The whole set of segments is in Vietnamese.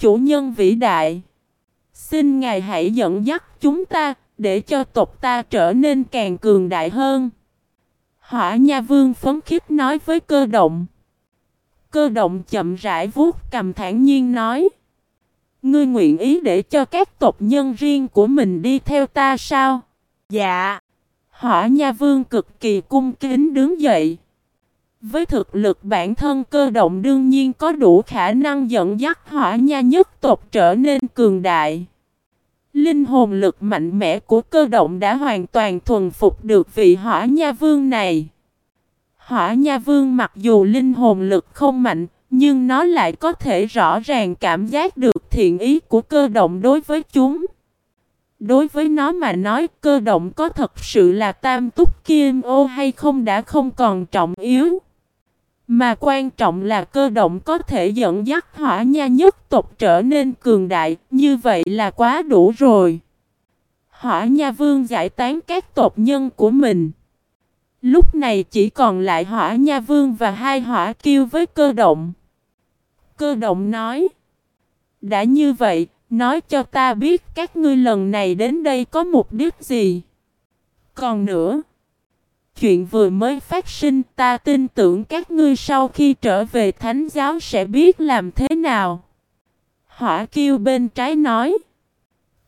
Chủ nhân vĩ đại, xin Ngài hãy dẫn dắt chúng ta, để cho tộc ta trở nên càng cường đại hơn. Hỏa Nha Vương phấn khích nói với cơ động. Cơ động chậm rãi vuốt cầm thản nhiên nói. Ngươi nguyện ý để cho các tộc nhân riêng của mình đi theo ta sao? Dạ. Hỏa Nha Vương cực kỳ cung kính đứng dậy. Với thực lực bản thân cơ động đương nhiên có đủ khả năng dẫn dắt hỏa nha nhất tộc trở nên cường đại. Linh hồn lực mạnh mẽ của cơ động đã hoàn toàn thuần phục được vị hỏa nha vương này. Hỏa nha vương mặc dù linh hồn lực không mạnh, nhưng nó lại có thể rõ ràng cảm giác được thiện ý của cơ động đối với chúng. Đối với nó mà nói cơ động có thật sự là tam túc kim ô hay không đã không còn trọng yếu. Mà quan trọng là cơ động có thể dẫn dắt hỏa nha nhất tộc trở nên cường đại, như vậy là quá đủ rồi. Hỏa nha vương giải tán các tộc nhân của mình. Lúc này chỉ còn lại hỏa nha vương và hai hỏa kiêu với cơ động. Cơ động nói. Đã như vậy, nói cho ta biết các ngươi lần này đến đây có mục đích gì. Còn nữa. Chuyện vừa mới phát sinh, ta tin tưởng các ngươi sau khi trở về thánh giáo sẽ biết làm thế nào. Hỏa kiêu bên trái nói.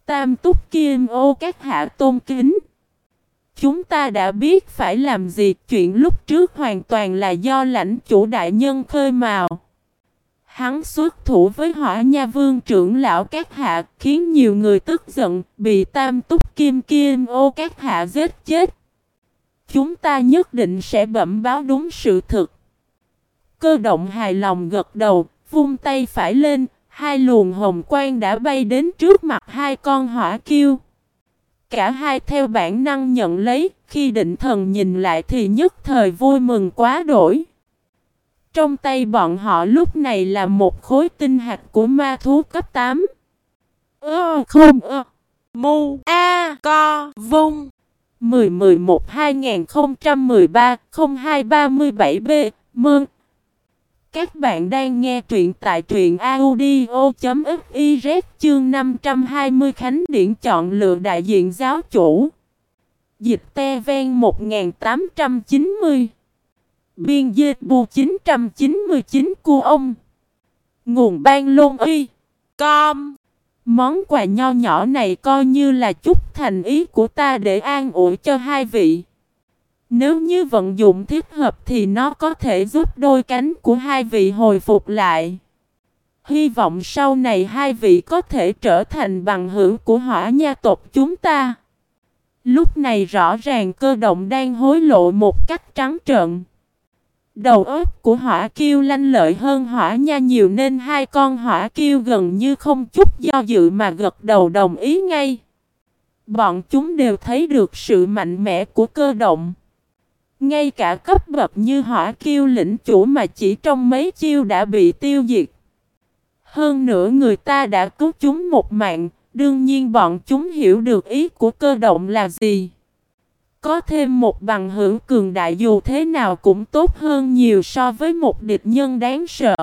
Tam túc kim ô các hạ tôn kính. Chúng ta đã biết phải làm gì, chuyện lúc trước hoàn toàn là do lãnh chủ đại nhân khơi mào. Hắn xuất thủ với hỏa nha vương trưởng lão các hạ, khiến nhiều người tức giận, bị tam túc kim kim ô các hạ giết chết. Chúng ta nhất định sẽ bẩm báo đúng sự thực. Cơ động hài lòng gật đầu, vung tay phải lên, hai luồng hồng quang đã bay đến trước mặt hai con hỏa kiêu. Cả hai theo bản năng nhận lấy, khi định thần nhìn lại thì nhất thời vui mừng quá đổi. Trong tay bọn họ lúc này là một khối tinh hạt của ma thú cấp 8. Ơ không ơ. Mu A Co Vung 10-11-2013-0237B Mơn Các bạn đang nghe truyện tại truyện audio.fiz chương 520 Khánh Điển chọn lựa đại diện giáo chủ. Dịch te ven 1890 Biên dịch bù 999 cu ông. Nguồn ban lôn y. Com. Món quà nho nhỏ này coi như là chút thành ý của ta để an ủi cho hai vị. Nếu như vận dụng thích hợp thì nó có thể giúp đôi cánh của hai vị hồi phục lại. Hy vọng sau này hai vị có thể trở thành bằng hữu của hỏa nha tộc chúng ta. Lúc này rõ ràng cơ động đang hối lộ một cách trắng trợn. Đầu óc của hỏa kiêu lanh lợi hơn hỏa nha nhiều nên hai con hỏa kiêu gần như không chút do dự mà gật đầu đồng ý ngay. Bọn chúng đều thấy được sự mạnh mẽ của cơ động. Ngay cả cấp bậc như hỏa kiêu lĩnh chủ mà chỉ trong mấy chiêu đã bị tiêu diệt. Hơn nữa người ta đã cứu chúng một mạng, đương nhiên bọn chúng hiểu được ý của cơ động là gì. Có thêm một bằng hữu cường đại dù thế nào cũng tốt hơn nhiều so với một địch nhân đáng sợ.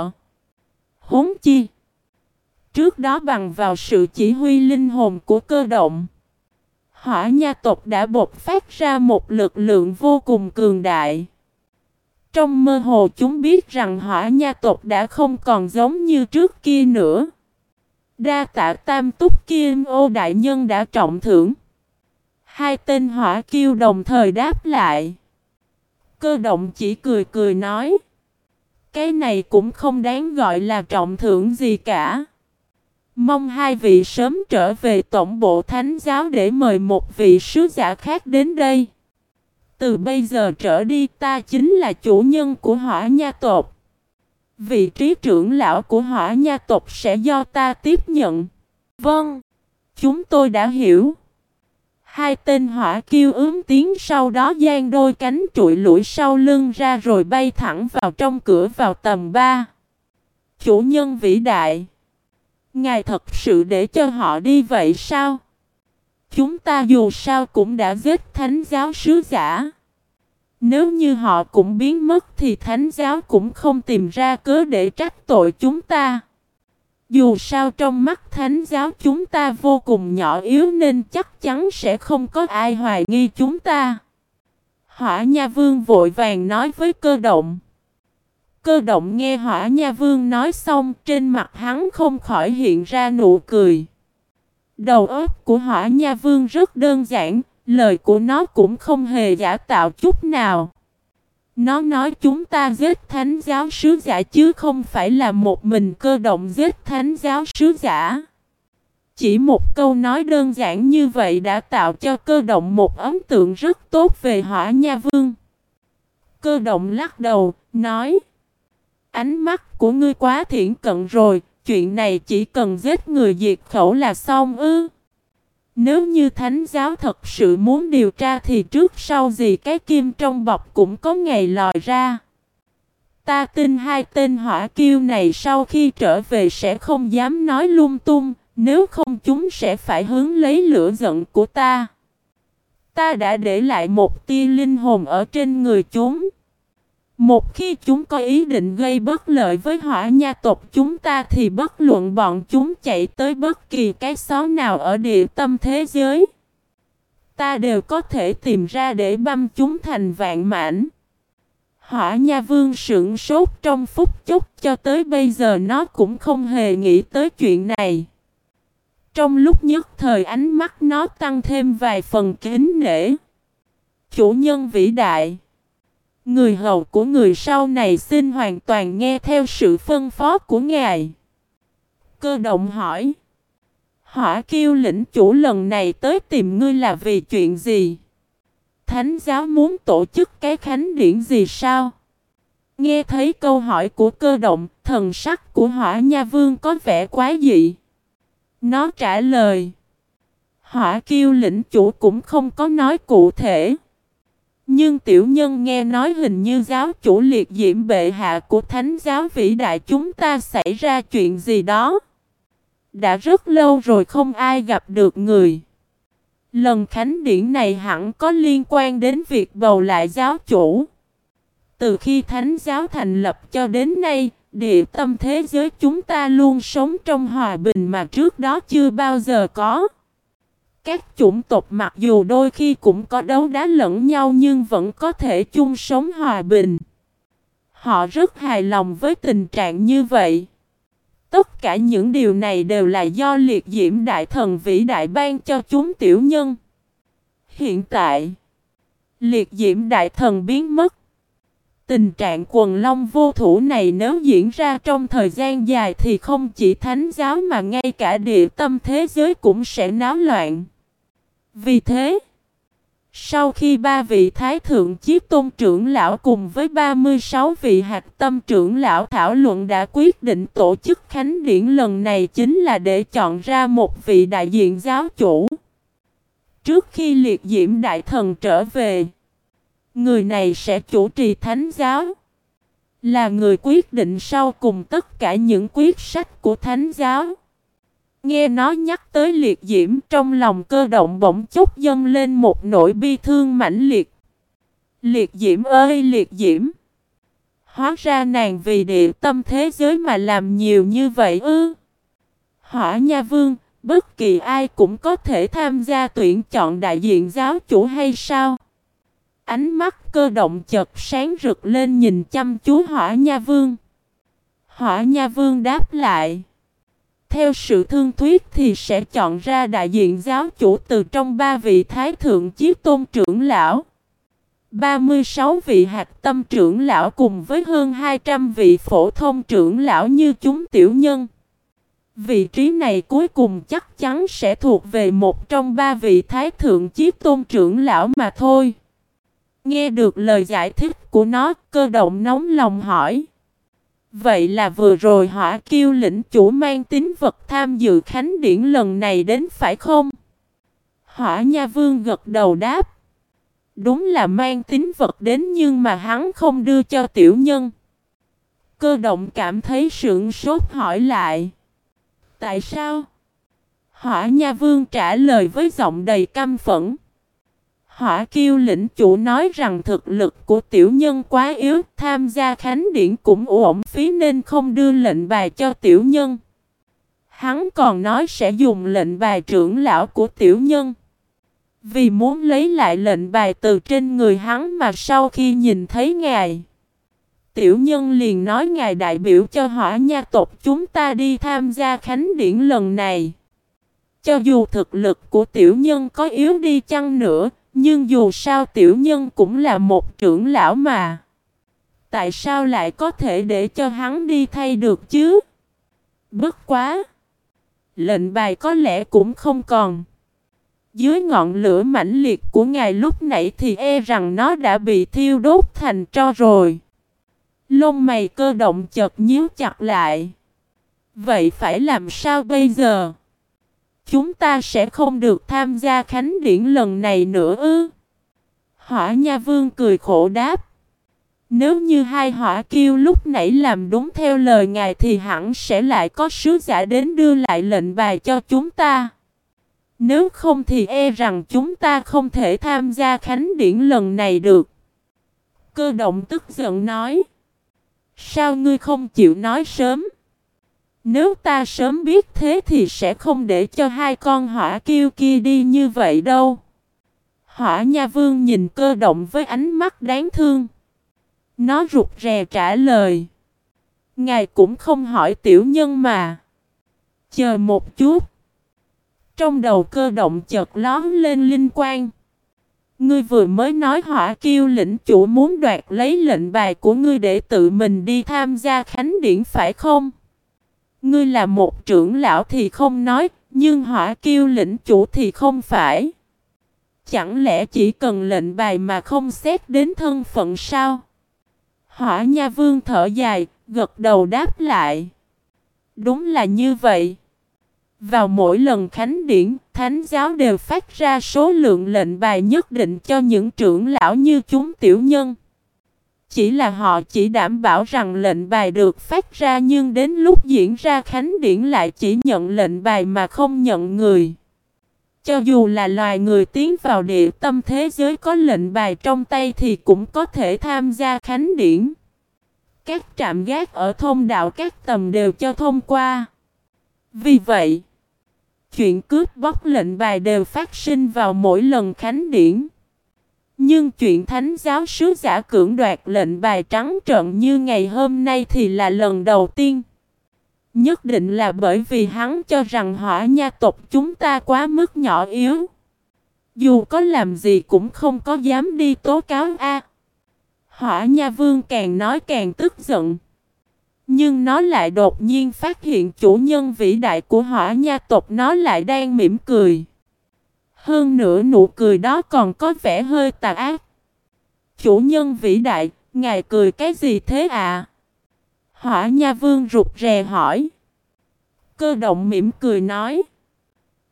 Huống chi. Trước đó bằng vào sự chỉ huy linh hồn của cơ động. Hỏa nha tộc đã bộc phát ra một lực lượng vô cùng cường đại. Trong mơ hồ chúng biết rằng hỏa nha tộc đã không còn giống như trước kia nữa. Đa tạ tam túc kim ô đại nhân đã trọng thưởng. Hai tên hỏa kiêu đồng thời đáp lại. Cơ động chỉ cười cười nói. Cái này cũng không đáng gọi là trọng thưởng gì cả. Mong hai vị sớm trở về tổng bộ thánh giáo để mời một vị sứ giả khác đến đây. Từ bây giờ trở đi ta chính là chủ nhân của hỏa nha tộc. Vị trí trưởng lão của hỏa nha tộc sẽ do ta tiếp nhận. Vâng, chúng tôi đã hiểu. Hai tên hỏa kiêu ướm tiếng sau đó gian đôi cánh trụi lũi sau lưng ra rồi bay thẳng vào trong cửa vào tầm 3. Chủ nhân vĩ đại. Ngài thật sự để cho họ đi vậy sao? Chúng ta dù sao cũng đã giết thánh giáo sứ giả. Nếu như họ cũng biến mất thì thánh giáo cũng không tìm ra cớ để trách tội chúng ta. Dù sao trong mắt thánh giáo chúng ta vô cùng nhỏ yếu nên chắc chắn sẽ không có ai hoài nghi chúng ta. Hỏa Nha Vương vội vàng nói với cơ động. Cơ động nghe Hỏa Nha Vương nói xong trên mặt hắn không khỏi hiện ra nụ cười. Đầu óc của Hỏa Nha Vương rất đơn giản, lời của nó cũng không hề giả tạo chút nào. Nó nói chúng ta giết thánh giáo sứ giả chứ không phải là một mình cơ động giết thánh giáo sứ giả. Chỉ một câu nói đơn giản như vậy đã tạo cho cơ động một ấn tượng rất tốt về hỏa nha vương. Cơ động lắc đầu, nói Ánh mắt của ngươi quá thiển cận rồi, chuyện này chỉ cần giết người diệt khẩu là xong ư. Nếu như thánh giáo thật sự muốn điều tra thì trước sau gì cái kim trong bọc cũng có ngày lòi ra. Ta tin hai tên hỏa kiêu này sau khi trở về sẽ không dám nói lung tung, nếu không chúng sẽ phải hướng lấy lửa giận của ta. Ta đã để lại một tia linh hồn ở trên người chúng. Một khi chúng có ý định gây bất lợi với hỏa nha tộc chúng ta thì bất luận bọn chúng chạy tới bất kỳ cái xó nào ở địa tâm thế giới. Ta đều có thể tìm ra để băm chúng thành vạn mảnh. Hỏa nha vương sững sốt trong phút chốc cho tới bây giờ nó cũng không hề nghĩ tới chuyện này. Trong lúc nhất thời ánh mắt nó tăng thêm vài phần kính nể. Chủ nhân vĩ đại. Người hầu của người sau này xin hoàn toàn nghe theo sự phân phó của ngài. Cơ động hỏi. Hỏa kiêu lĩnh chủ lần này tới tìm ngươi là vì chuyện gì? Thánh giáo muốn tổ chức cái khánh điển gì sao? Nghe thấy câu hỏi của cơ động, thần sắc của hỏa nha vương có vẻ quá dị. Nó trả lời. Hỏa kiêu lĩnh chủ cũng không có nói cụ thể. Nhưng tiểu nhân nghe nói hình như giáo chủ liệt diễm bệ hạ của thánh giáo vĩ đại chúng ta xảy ra chuyện gì đó. Đã rất lâu rồi không ai gặp được người. Lần khánh điển này hẳn có liên quan đến việc bầu lại giáo chủ. Từ khi thánh giáo thành lập cho đến nay, địa tâm thế giới chúng ta luôn sống trong hòa bình mà trước đó chưa bao giờ có. Các chủng tộc mặc dù đôi khi cũng có đấu đá lẫn nhau nhưng vẫn có thể chung sống hòa bình. Họ rất hài lòng với tình trạng như vậy. Tất cả những điều này đều là do liệt diễm đại thần vĩ đại ban cho chúng tiểu nhân. Hiện tại, liệt diễm đại thần biến mất. Tình trạng quần long vô thủ này nếu diễn ra trong thời gian dài thì không chỉ thánh giáo mà ngay cả địa tâm thế giới cũng sẽ náo loạn. Vì thế, sau khi ba vị Thái Thượng Chiếc Tôn trưởng lão cùng với 36 vị hạt tâm trưởng lão thảo luận đã quyết định tổ chức Khánh Điển lần này chính là để chọn ra một vị đại diện giáo chủ. Trước khi liệt diễm đại thần trở về, người này sẽ chủ trì thánh giáo. Là người quyết định sau cùng tất cả những quyết sách của thánh giáo. Nghe nó nhắc tới liệt diễm trong lòng cơ động bỗng chốc dâng lên một nỗi bi thương mãnh liệt. Liệt diễm ơi liệt diễm! Hóa ra nàng vì địa tâm thế giới mà làm nhiều như vậy ư. Hỏa Nha Vương, bất kỳ ai cũng có thể tham gia tuyển chọn đại diện giáo chủ hay sao? Ánh mắt cơ động chật sáng rực lên nhìn chăm chú Hỏa Nha Vương. Hỏa Nha Vương đáp lại. Theo sự thương thuyết thì sẽ chọn ra đại diện giáo chủ từ trong ba vị thái thượng chiếc tôn trưởng lão. 36 vị hạt tâm trưởng lão cùng với hơn 200 vị phổ thông trưởng lão như chúng tiểu nhân. Vị trí này cuối cùng chắc chắn sẽ thuộc về một trong ba vị thái thượng chiếc tôn trưởng lão mà thôi. Nghe được lời giải thích của nó, cơ động nóng lòng hỏi. Vậy là vừa rồi hỏa kiêu lĩnh chủ mang tính vật tham dự khánh điển lần này đến phải không? Hỏa nha vương gật đầu đáp. Đúng là mang tính vật đến nhưng mà hắn không đưa cho tiểu nhân. Cơ động cảm thấy sượng sốt hỏi lại. Tại sao? Hỏa nha vương trả lời với giọng đầy căm phẫn. Hỏa kiêu lĩnh chủ nói rằng thực lực của tiểu nhân quá yếu, tham gia khánh điển cũng ổn phí nên không đưa lệnh bài cho tiểu nhân. Hắn còn nói sẽ dùng lệnh bài trưởng lão của tiểu nhân. Vì muốn lấy lại lệnh bài từ trên người hắn mà sau khi nhìn thấy ngài. Tiểu nhân liền nói ngài đại biểu cho hỏa nha tộc chúng ta đi tham gia khánh điển lần này. Cho dù thực lực của tiểu nhân có yếu đi chăng nữa, nhưng dù sao tiểu nhân cũng là một trưởng lão mà. Tại sao lại có thể để cho hắn đi thay được chứ? Bất quá! Lệnh bài có lẽ cũng không còn. Dưới ngọn lửa mãnh liệt của ngài lúc nãy thì e rằng nó đã bị thiêu đốt thành tro rồi. Lông mày cơ động chợt nhíu chặt lại. Vậy phải làm sao bây giờ? Chúng ta sẽ không được tham gia khánh điển lần này nữa ư? Hỏa Nha Vương cười khổ đáp. Nếu như hai hỏa kiêu lúc nãy làm đúng theo lời ngài thì hẳn sẽ lại có sứ giả đến đưa lại lệnh bài cho chúng ta. Nếu không thì e rằng chúng ta không thể tham gia khánh điển lần này được. Cơ động tức giận nói. Sao ngươi không chịu nói sớm? Nếu ta sớm biết thế thì sẽ không để cho hai con hỏa kiêu kia đi như vậy đâu. Hỏa Nha Vương nhìn cơ động với ánh mắt đáng thương. Nó rụt rè trả lời. Ngài cũng không hỏi tiểu nhân mà. Chờ một chút. Trong đầu cơ động chợt lón lên linh quang. Ngươi vừa mới nói hỏa kiêu lĩnh chủ muốn đoạt lấy lệnh bài của ngươi để tự mình đi tham gia khánh điển phải không? Ngươi là một trưởng lão thì không nói, nhưng hỏa kiêu lĩnh chủ thì không phải. Chẳng lẽ chỉ cần lệnh bài mà không xét đến thân phận sao? Hỏa Nha Vương thở dài, gật đầu đáp lại. Đúng là như vậy. Vào mỗi lần khánh điển, thánh giáo đều phát ra số lượng lệnh bài nhất định cho những trưởng lão như chúng tiểu nhân. Chỉ là họ chỉ đảm bảo rằng lệnh bài được phát ra nhưng đến lúc diễn ra khánh điển lại chỉ nhận lệnh bài mà không nhận người. Cho dù là loài người tiến vào địa tâm thế giới có lệnh bài trong tay thì cũng có thể tham gia khánh điển. Các trạm gác ở thôn đạo các tầm đều cho thông qua. Vì vậy, chuyện cướp bóc lệnh bài đều phát sinh vào mỗi lần khánh điển. Nhưng chuyện thánh giáo sứ giả cưỡng đoạt lệnh bài trắng trợn như ngày hôm nay thì là lần đầu tiên. Nhất định là bởi vì hắn cho rằng hỏa nha tộc chúng ta quá mức nhỏ yếu. Dù có làm gì cũng không có dám đi tố cáo A. Hỏa nha vương càng nói càng tức giận. Nhưng nó lại đột nhiên phát hiện chủ nhân vĩ đại của hỏa nha tộc nó lại đang mỉm cười. Hơn nữa nụ cười đó còn có vẻ hơi tà ác. Chủ nhân vĩ đại, ngài cười cái gì thế à? Hỏa Nha Vương rụt rè hỏi. Cơ động mỉm cười nói.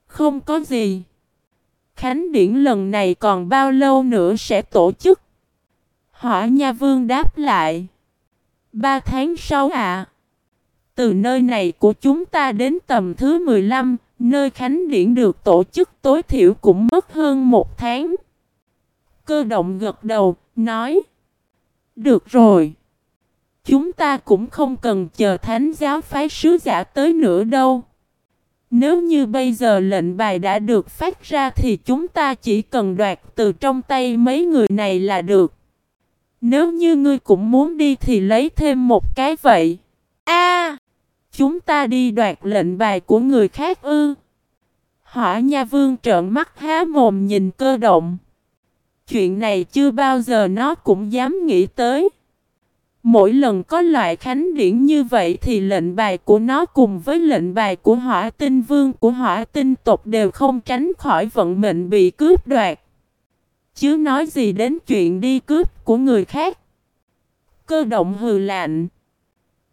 Không có gì. Khánh điển lần này còn bao lâu nữa sẽ tổ chức? Hỏa Nha Vương đáp lại. Ba tháng sau ạ. À. Từ nơi này của chúng ta đến tầm thứ 15, nơi khánh điển được tổ chức tối thiểu cũng mất hơn một tháng. Cơ động gật đầu, nói. Được rồi. Chúng ta cũng không cần chờ thánh giáo phái sứ giả tới nữa đâu. Nếu như bây giờ lệnh bài đã được phát ra thì chúng ta chỉ cần đoạt từ trong tay mấy người này là được. Nếu như ngươi cũng muốn đi thì lấy thêm một cái vậy. A, chúng ta đi đoạt lệnh bài của người khác ư? Hỏa Nha Vương trợn mắt há mồm nhìn cơ động. Chuyện này chưa bao giờ nó cũng dám nghĩ tới. Mỗi lần có loại khánh điển như vậy thì lệnh bài của nó cùng với lệnh bài của hỏa tinh vương, của hỏa tinh tộc đều không tránh khỏi vận mệnh bị cướp đoạt. Chứ nói gì đến chuyện đi cướp của người khác. Cơ động hừ lạnh.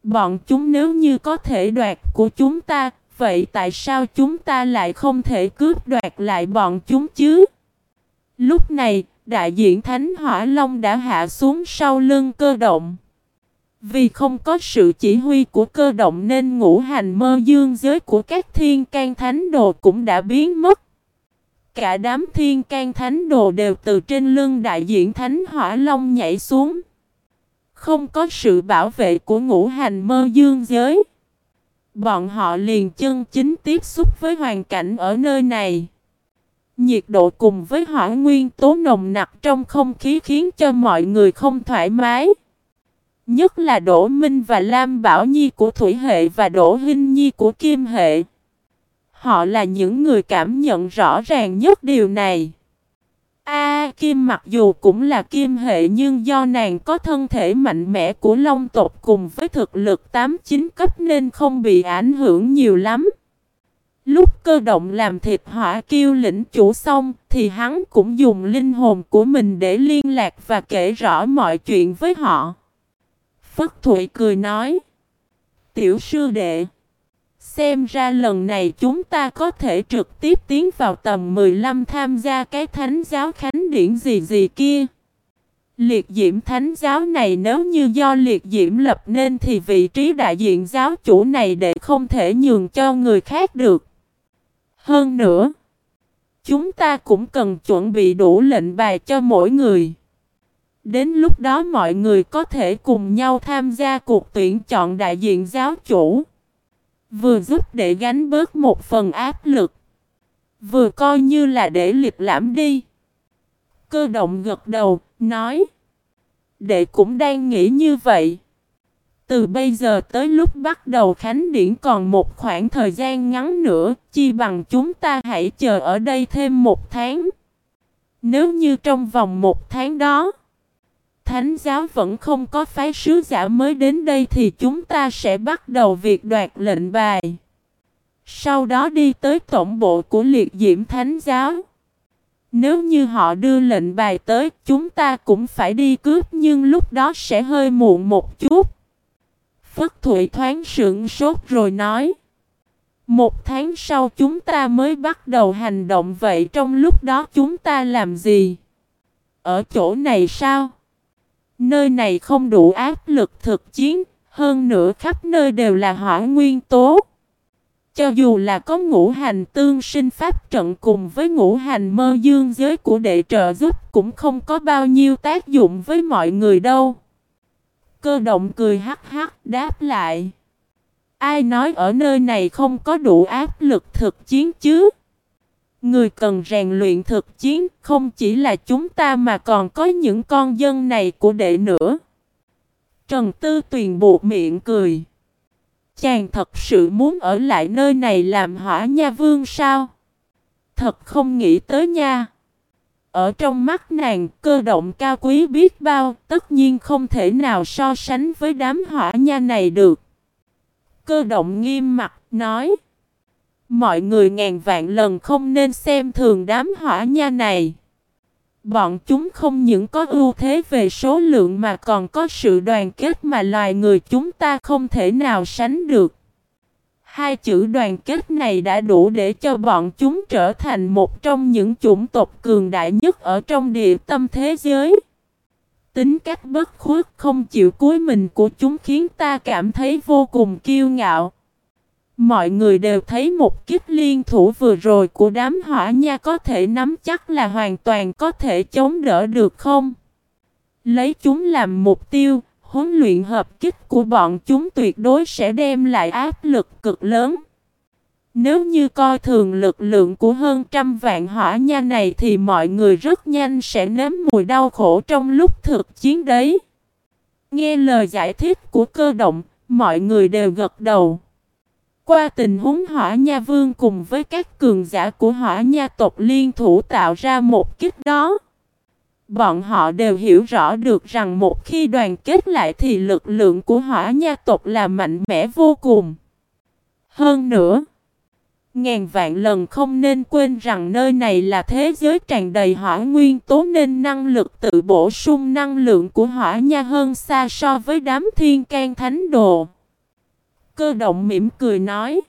Bọn chúng nếu như có thể đoạt của chúng ta, vậy tại sao chúng ta lại không thể cướp đoạt lại bọn chúng chứ? Lúc này, đại diện Thánh Hỏa Long đã hạ xuống sau lưng cơ động. Vì không có sự chỉ huy của cơ động nên ngũ hành mơ dương giới của các thiên can thánh đồ cũng đã biến mất. Cả đám thiên can thánh đồ đều từ trên lưng đại diện thánh hỏa long nhảy xuống. Không có sự bảo vệ của ngũ hành mơ dương giới. Bọn họ liền chân chính tiếp xúc với hoàn cảnh ở nơi này. Nhiệt độ cùng với hỏa nguyên tố nồng nặc trong không khí khiến cho mọi người không thoải mái. Nhất là Đỗ Minh và Lam Bảo Nhi của Thủy Hệ và Đỗ Hinh Nhi của Kim Hệ. Họ là những người cảm nhận rõ ràng nhất điều này. A, Kim mặc dù cũng là Kim Hệ nhưng do nàng có thân thể mạnh mẽ của Long tộc cùng với thực lực 8-9 cấp nên không bị ảnh hưởng nhiều lắm. Lúc cơ động làm thịt hỏa kiêu lĩnh chủ xong thì hắn cũng dùng linh hồn của mình để liên lạc và kể rõ mọi chuyện với họ. Phất Thụy cười nói. Tiểu sư đệ. Xem ra lần này chúng ta có thể trực tiếp tiến vào tầm 15 tham gia cái thánh giáo khánh điển gì gì kia. Liệt diễm thánh giáo này nếu như do liệt diễm lập nên thì vị trí đại diện giáo chủ này để không thể nhường cho người khác được. Hơn nữa, chúng ta cũng cần chuẩn bị đủ lệnh bài cho mỗi người. Đến lúc đó mọi người có thể cùng nhau tham gia cuộc tuyển chọn đại diện giáo chủ. Vừa giúp để gánh bớt một phần áp lực. Vừa coi như là để liệt lãm đi. Cơ động gật đầu, nói. Đệ cũng đang nghĩ như vậy. Từ bây giờ tới lúc bắt đầu khánh điển còn một khoảng thời gian ngắn nữa, chi bằng chúng ta hãy chờ ở đây thêm một tháng. Nếu như trong vòng một tháng đó, Thánh giáo vẫn không có phái sứ giả mới đến đây thì chúng ta sẽ bắt đầu việc đoạt lệnh bài. Sau đó đi tới tổng bộ của liệt diễm thánh giáo. Nếu như họ đưa lệnh bài tới, chúng ta cũng phải đi cướp nhưng lúc đó sẽ hơi muộn một chút. Phất Thụy thoáng sững sốt rồi nói. Một tháng sau chúng ta mới bắt đầu hành động vậy trong lúc đó chúng ta làm gì? Ở chỗ này sao? Nơi này không đủ áp lực thực chiến, hơn nữa khắp nơi đều là hỏa nguyên tố. Cho dù là có ngũ hành tương sinh pháp trận cùng với ngũ hành mơ dương giới của đệ trợ giúp cũng không có bao nhiêu tác dụng với mọi người đâu. Cơ động cười hắc hắc đáp lại. Ai nói ở nơi này không có đủ áp lực thực chiến chứ? Người cần rèn luyện thực chiến không chỉ là chúng ta mà còn có những con dân này của đệ nữa. Trần Tư Tuyền buộc miệng cười. Chàng thật sự muốn ở lại nơi này làm hỏa nha vương sao? Thật không nghĩ tới nha. Ở trong mắt nàng, cơ động cao quý biết bao, tất nhiên không thể nào so sánh với đám hỏa nha này được. Cơ động nghiêm mặt, nói. Mọi người ngàn vạn lần không nên xem thường đám hỏa nha này. Bọn chúng không những có ưu thế về số lượng mà còn có sự đoàn kết mà loài người chúng ta không thể nào sánh được. Hai chữ đoàn kết này đã đủ để cho bọn chúng trở thành một trong những chủng tộc cường đại nhất ở trong địa tâm thế giới. Tính cách bất khuất không chịu cúi mình của chúng khiến ta cảm thấy vô cùng kiêu ngạo. Mọi người đều thấy một kích liên thủ vừa rồi của đám hỏa nha có thể nắm chắc là hoàn toàn có thể chống đỡ được không? Lấy chúng làm mục tiêu, huấn luyện hợp kích của bọn chúng tuyệt đối sẽ đem lại áp lực cực lớn. Nếu như coi thường lực lượng của hơn trăm vạn hỏa nha này thì mọi người rất nhanh sẽ nếm mùi đau khổ trong lúc thực chiến đấy. Nghe lời giải thích của cơ động, mọi người đều gật đầu. Qua tình huống hỏa nha vương cùng với các cường giả của hỏa nha tộc liên thủ tạo ra một kích đó. Bọn họ đều hiểu rõ được rằng một khi đoàn kết lại thì lực lượng của hỏa nha tộc là mạnh mẽ vô cùng. Hơn nữa, ngàn vạn lần không nên quên rằng nơi này là thế giới tràn đầy hỏa nguyên tố nên năng lực tự bổ sung năng lượng của hỏa nha hơn xa so với đám thiên can thánh đồ. Cơ động mỉm cười nói.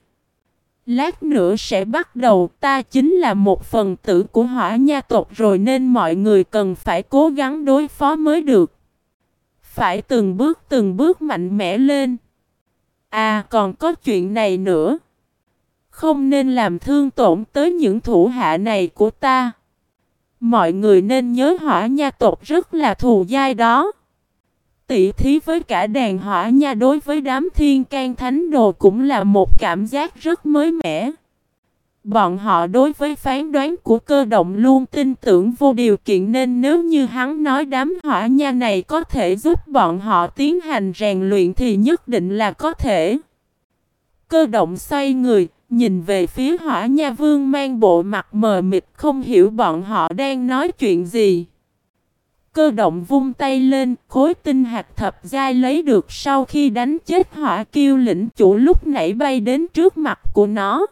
Lát nữa sẽ bắt đầu, ta chính là một phần tử của hỏa nha tộc rồi nên mọi người cần phải cố gắng đối phó mới được. Phải từng bước từng bước mạnh mẽ lên. À còn có chuyện này nữa. Không nên làm thương tổn tới những thủ hạ này của ta. Mọi người nên nhớ hỏa nha tộc rất là thù dai đó. Tỷ thí với cả đàn hỏa nha đối với đám thiên can thánh đồ cũng là một cảm giác rất mới mẻ. Bọn họ đối với phán đoán của cơ động luôn tin tưởng vô điều kiện nên nếu như hắn nói đám hỏa nha này có thể giúp bọn họ tiến hành rèn luyện thì nhất định là có thể. Cơ động xoay người, nhìn về phía hỏa nha vương mang bộ mặt mờ mịt không hiểu bọn họ đang nói chuyện gì. Cơ động vung tay lên, khối tinh hạt thập giai lấy được sau khi đánh chết hỏa kiêu lĩnh chủ lúc nãy bay đến trước mặt của nó.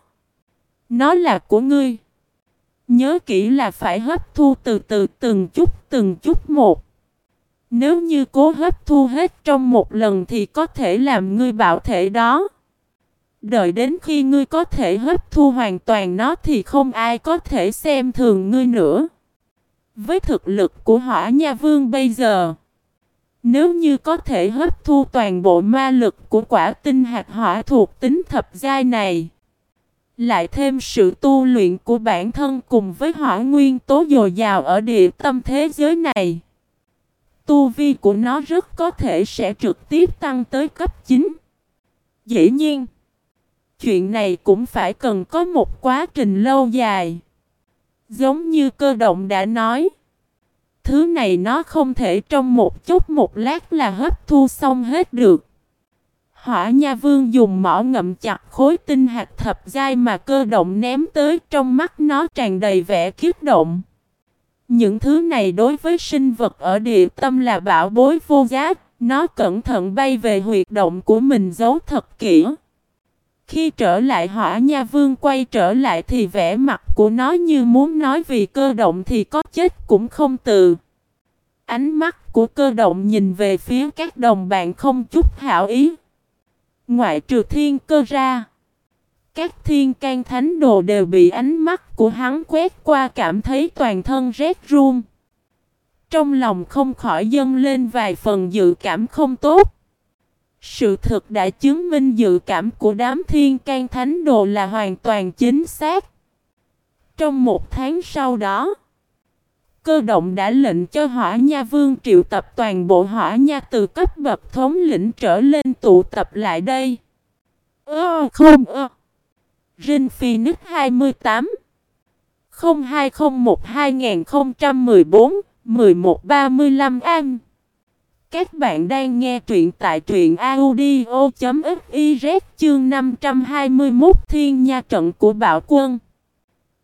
Nó là của ngươi. Nhớ kỹ là phải hấp thu từ từ từng chút từng chút một. Nếu như cố hấp thu hết trong một lần thì có thể làm ngươi bảo thể đó. Đợi đến khi ngươi có thể hấp thu hoàn toàn nó thì không ai có thể xem thường ngươi nữa. Với thực lực của hỏa nha vương bây giờ, nếu như có thể hấp thu toàn bộ ma lực của quả tinh hạt hỏa thuộc tính thập giai này, lại thêm sự tu luyện của bản thân cùng với hỏa nguyên tố dồi dào ở địa tâm thế giới này. Tu vi của nó rất có thể sẽ trực tiếp tăng tới cấp 9. Dĩ nhiên, chuyện này cũng phải cần có một quá trình lâu dài. Giống như cơ động đã nói. Thứ này nó không thể trong một chút một lát là hấp thu xong hết được. Hỏa Nha Vương dùng mỏ ngậm chặt khối tinh hạt thập giai mà cơ động ném tới trong mắt nó tràn đầy vẻ kiếp động. Những thứ này đối với sinh vật ở địa tâm là bảo bối vô giá, nó cẩn thận bay về huyệt động của mình giấu thật kỹ. Khi trở lại hỏa nha vương quay trở lại thì vẻ mặt của nó như muốn nói vì cơ động thì có chết cũng không từ. Ánh mắt của cơ động nhìn về phía các đồng bạn không chút hảo ý. Ngoại trừ thiên cơ ra. Các thiên can thánh đồ đều bị ánh mắt của hắn quét qua cảm thấy toàn thân rét run. Trong lòng không khỏi dâng lên vài phần dự cảm không tốt. Sự thật đã chứng minh dự cảm của đám thiên can thánh đồ là hoàn toàn chính xác. Trong một tháng sau đó, cơ động đã lệnh cho hỏa nha vương triệu tập toàn bộ hỏa nha từ cấp bậc thống lĩnh trở lên tụ tập lại đây. Ơ không ơ. Rin Phoenix 28 0201 2014 1135 An các bạn đang nghe truyện tại truyện audio.fiz chương 521 Thiên Nha Trận của Bảo Quân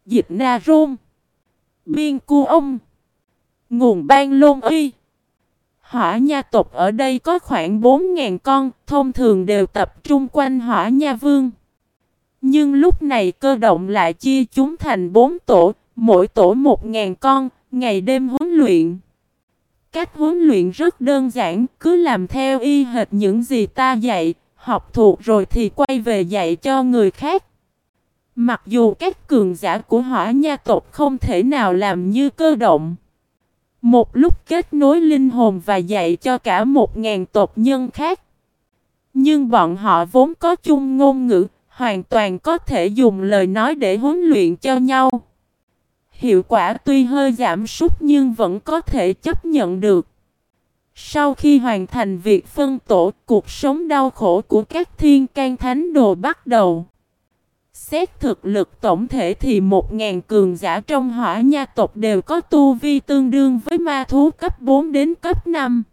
Dịch Na Rôn Biên Cu Ông Nguồn Ban Lôn uy Hỏa nha tộc ở đây có khoảng 4.000 con, thông thường đều tập trung quanh hỏa nha vương. Nhưng lúc này cơ động lại chia chúng thành 4 tổ, mỗi tổ 1.000 con, ngày đêm huấn luyện. Cách huấn luyện rất đơn giản, cứ làm theo y hệt những gì ta dạy, học thuộc rồi thì quay về dạy cho người khác. Mặc dù các cường giả của hỏa nha tộc không thể nào làm như cơ động. Một lúc kết nối linh hồn và dạy cho cả một ngàn tộc nhân khác. Nhưng bọn họ vốn có chung ngôn ngữ, hoàn toàn có thể dùng lời nói để huấn luyện cho nhau. Hiệu quả tuy hơi giảm sút nhưng vẫn có thể chấp nhận được. Sau khi hoàn thành việc phân tổ, cuộc sống đau khổ của các thiên can thánh đồ bắt đầu. Xét thực lực tổng thể thì một ngàn cường giả trong hỏa nha tộc đều có tu vi tương đương với ma thú cấp 4 đến cấp 5.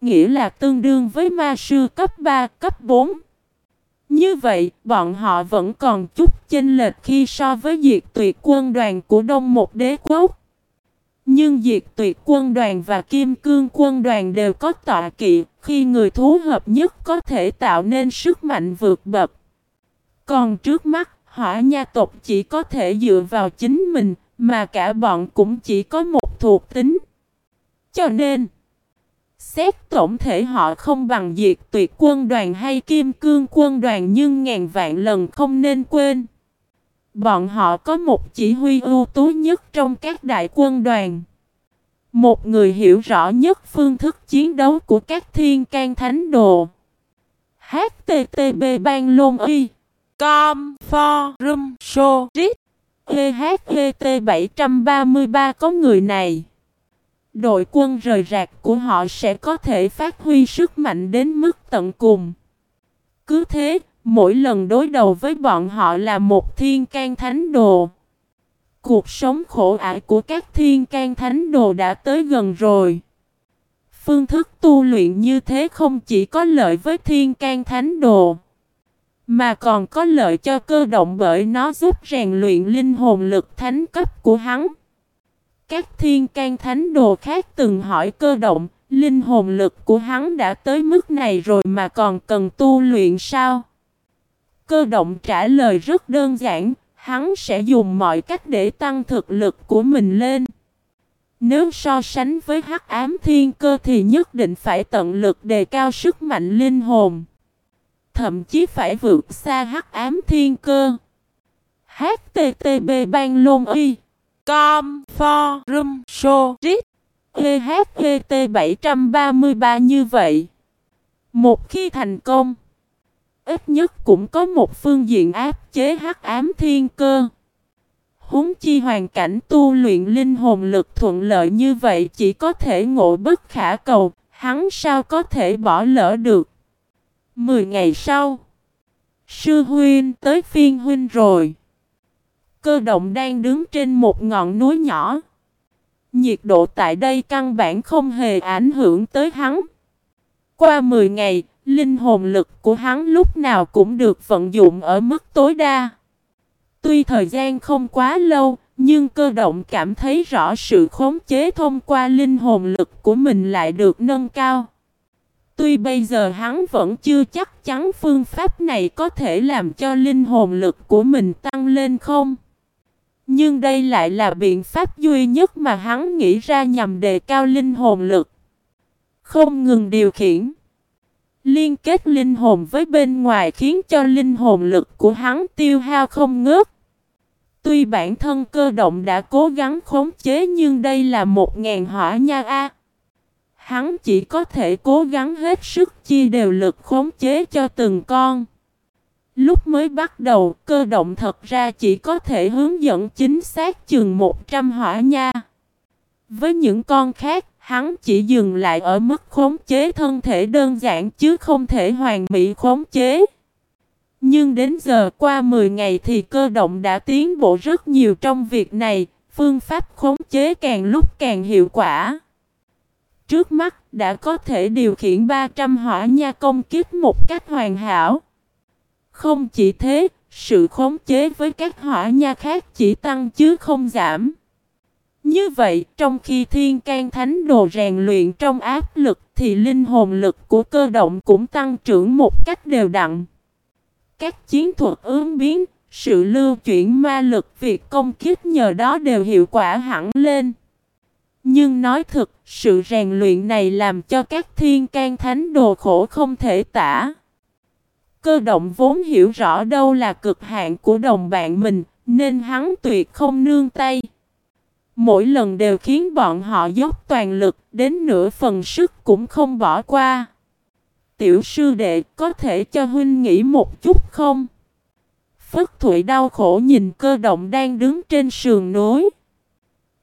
Nghĩa là tương đương với ma sư cấp 3, cấp 4. Như vậy, bọn họ vẫn còn chút chênh lệch khi so với diệt tuyệt quân đoàn của Đông một đế quốc. Nhưng diệt tuyệt quân đoàn và kim cương quân đoàn đều có tọa kỵ, khi người thú hợp nhất có thể tạo nên sức mạnh vượt bậc. Còn trước mắt, hỏa nha tộc chỉ có thể dựa vào chính mình, mà cả bọn cũng chỉ có một thuộc tính. Cho nên, xét tổng thể họ không bằng diệt tuyệt quân đoàn hay kim cương quân đoàn nhưng ngàn vạn lần không nên quên. Bọn họ có một chỉ huy ưu tú nhất trong các đại quân đoàn. Một người hiểu rõ nhất phương thức chiến đấu của các thiên can thánh đồ. HTTP Ban Lôn Y Com Forum show Rit EHET 733 có người này đội quân rời rạc của họ sẽ có thể phát huy sức mạnh đến mức tận cùng. Cứ thế, mỗi lần đối đầu với bọn họ là một thiên can thánh đồ. Cuộc sống khổ ải của các thiên can thánh đồ đã tới gần rồi. Phương thức tu luyện như thế không chỉ có lợi với thiên can thánh đồ, mà còn có lợi cho cơ động bởi nó giúp rèn luyện linh hồn lực thánh cấp của hắn. Các thiên can thánh đồ khác từng hỏi cơ động, linh hồn lực của hắn đã tới mức này rồi mà còn cần tu luyện sao? Cơ động trả lời rất đơn giản, hắn sẽ dùng mọi cách để tăng thực lực của mình lên. Nếu so sánh với hắc ám thiên cơ thì nhất định phải tận lực đề cao sức mạnh linh hồn. Thậm chí phải vượt xa hắc ám thiên cơ. httb Ban Lôn Y Com Forum Show Rít EHT 733 như vậy. Một khi thành công, ít nhất cũng có một phương diện áp chế hắc ám thiên cơ. Húng chi hoàn cảnh tu luyện linh hồn lực thuận lợi như vậy chỉ có thể ngộ bất khả cầu, hắn sao có thể bỏ lỡ được. Mười ngày sau, sư huynh tới phiên huynh rồi. Cơ động đang đứng trên một ngọn núi nhỏ. Nhiệt độ tại đây căn bản không hề ảnh hưởng tới hắn. Qua 10 ngày, linh hồn lực của hắn lúc nào cũng được vận dụng ở mức tối đa. Tuy thời gian không quá lâu, nhưng cơ động cảm thấy rõ sự khống chế thông qua linh hồn lực của mình lại được nâng cao. Tuy bây giờ hắn vẫn chưa chắc chắn phương pháp này có thể làm cho linh hồn lực của mình tăng lên không. Nhưng đây lại là biện pháp duy nhất mà hắn nghĩ ra nhằm đề cao linh hồn lực. Không ngừng điều khiển. Liên kết linh hồn với bên ngoài khiến cho linh hồn lực của hắn tiêu hao không ngớt. Tuy bản thân cơ động đã cố gắng khống chế nhưng đây là một ngàn hỏa nha A. Hắn chỉ có thể cố gắng hết sức chia đều lực khống chế cho từng con. Lúc mới bắt đầu, cơ động thật ra chỉ có thể hướng dẫn chính xác chừng 100 hỏa nha. Với những con khác, hắn chỉ dừng lại ở mức khống chế thân thể đơn giản chứ không thể hoàn mỹ khống chế. Nhưng đến giờ qua 10 ngày thì cơ động đã tiến bộ rất nhiều trong việc này, phương pháp khống chế càng lúc càng hiệu quả. Trước mắt đã có thể điều khiển 300 hỏa nha công kích một cách hoàn hảo. Không chỉ thế, sự khống chế với các hỏa nha khác chỉ tăng chứ không giảm. Như vậy, trong khi thiên can thánh đồ rèn luyện trong áp lực thì linh hồn lực của cơ động cũng tăng trưởng một cách đều đặn. Các chiến thuật ứng biến, sự lưu chuyển ma lực, việc công kích nhờ đó đều hiệu quả hẳn lên. Nhưng nói thật, sự rèn luyện này làm cho các thiên can thánh đồ khổ không thể tả. Cơ động vốn hiểu rõ đâu là cực hạn của đồng bạn mình, nên hắn tuyệt không nương tay. Mỗi lần đều khiến bọn họ dốc toàn lực, đến nửa phần sức cũng không bỏ qua. Tiểu sư đệ có thể cho huynh nghỉ một chút không? Phất Thụy đau khổ nhìn cơ động đang đứng trên sườn núi.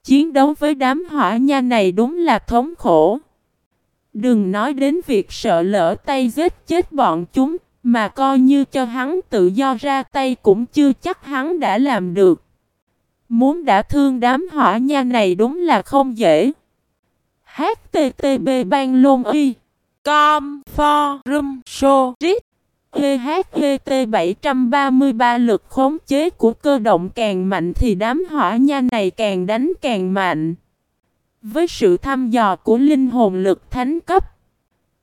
Chiến đấu với đám hỏa nha này đúng là thống khổ. Đừng nói đến việc sợ lỡ tay giết chết bọn chúng, mà coi như cho hắn tự do ra tay cũng chưa chắc hắn đã làm được. Muốn đã thương đám hỏa nha này đúng là không dễ. HTTB Ban Lôn Y Com Forum Show trích EHT 733 lực khống chế của cơ động càng mạnh thì đám hỏa nha này càng đánh càng mạnh. Với sự thăm dò của linh hồn lực thánh cấp,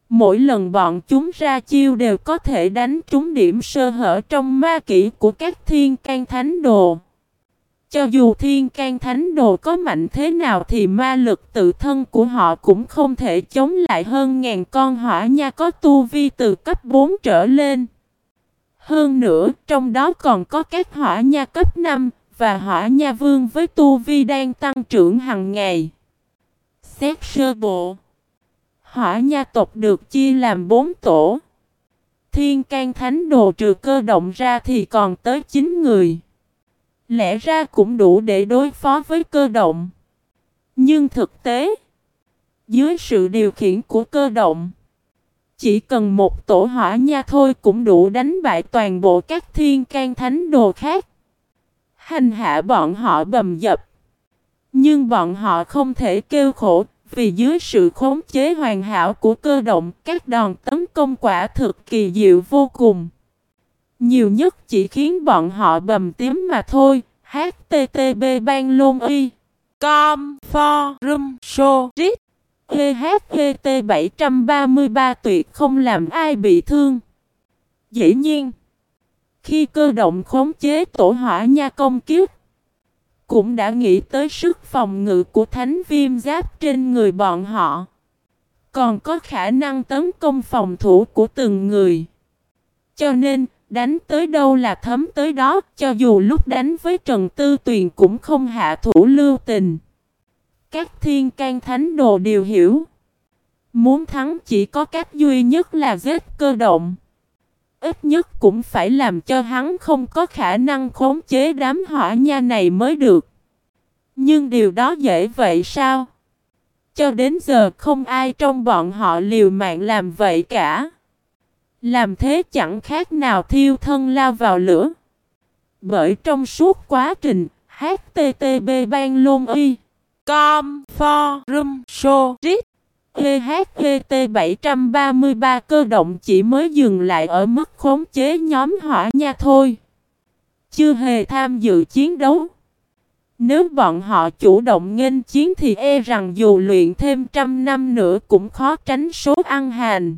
mỗi lần bọn chúng ra chiêu đều có thể đánh trúng điểm sơ hở trong ma kỹ của các thiên can thánh đồ. Cho dù thiên can thánh đồ có mạnh thế nào thì ma lực tự thân của họ cũng không thể chống lại hơn ngàn con hỏa nha có tu vi từ cấp 4 trở lên. Hơn nữa, trong đó còn có các hỏa nha cấp 5 và hỏa nha vương với tu vi đang tăng trưởng hàng ngày. Xét sơ bộ Hỏa nha tộc được chia làm 4 tổ. Thiên can thánh đồ trừ cơ động ra thì còn tới 9 người. Lẽ ra cũng đủ để đối phó với cơ động. Nhưng thực tế, Dưới sự điều khiển của cơ động, chỉ cần một tổ hỏa nha thôi cũng đủ đánh bại toàn bộ các thiên can thánh đồ khác. Hành hạ bọn họ bầm dập. Nhưng bọn họ không thể kêu khổ, vì dưới sự khống chế hoàn hảo của cơ động, các đòn tấn công quả thực kỳ diệu vô cùng. Nhiều nhất chỉ khiến bọn họ bầm tím mà thôi. HTTP ban lôn y Com Forum Show Rít EHET 733 tuyệt không làm ai bị thương. Dĩ nhiên, khi cơ động khống chế tổ hỏa nha công kiếp, cũng đã nghĩ tới sức phòng ngự của thánh viêm giáp trên người bọn họ. Còn có khả năng tấn công phòng thủ của từng người. Cho nên, đánh tới đâu là thấm tới đó, cho dù lúc đánh với Trần Tư Tuyền cũng không hạ thủ lưu tình. Các thiên can thánh đồ đều hiểu. Muốn thắng chỉ có cách duy nhất là giết cơ động. Ít nhất cũng phải làm cho hắn không có khả năng khống chế đám hỏa nha này mới được. Nhưng điều đó dễ vậy sao? Cho đến giờ không ai trong bọn họ liều mạng làm vậy cả. Làm thế chẳng khác nào thiêu thân lao vào lửa. Bởi trong suốt quá trình HTTP ban lôn y Com Forum Show Rít EHET 733 cơ động chỉ mới dừng lại ở mức khống chế nhóm hỏa nha thôi. Chưa hề tham dự chiến đấu. Nếu bọn họ chủ động nghênh chiến thì e rằng dù luyện thêm trăm năm nữa cũng khó tránh số ăn hàn.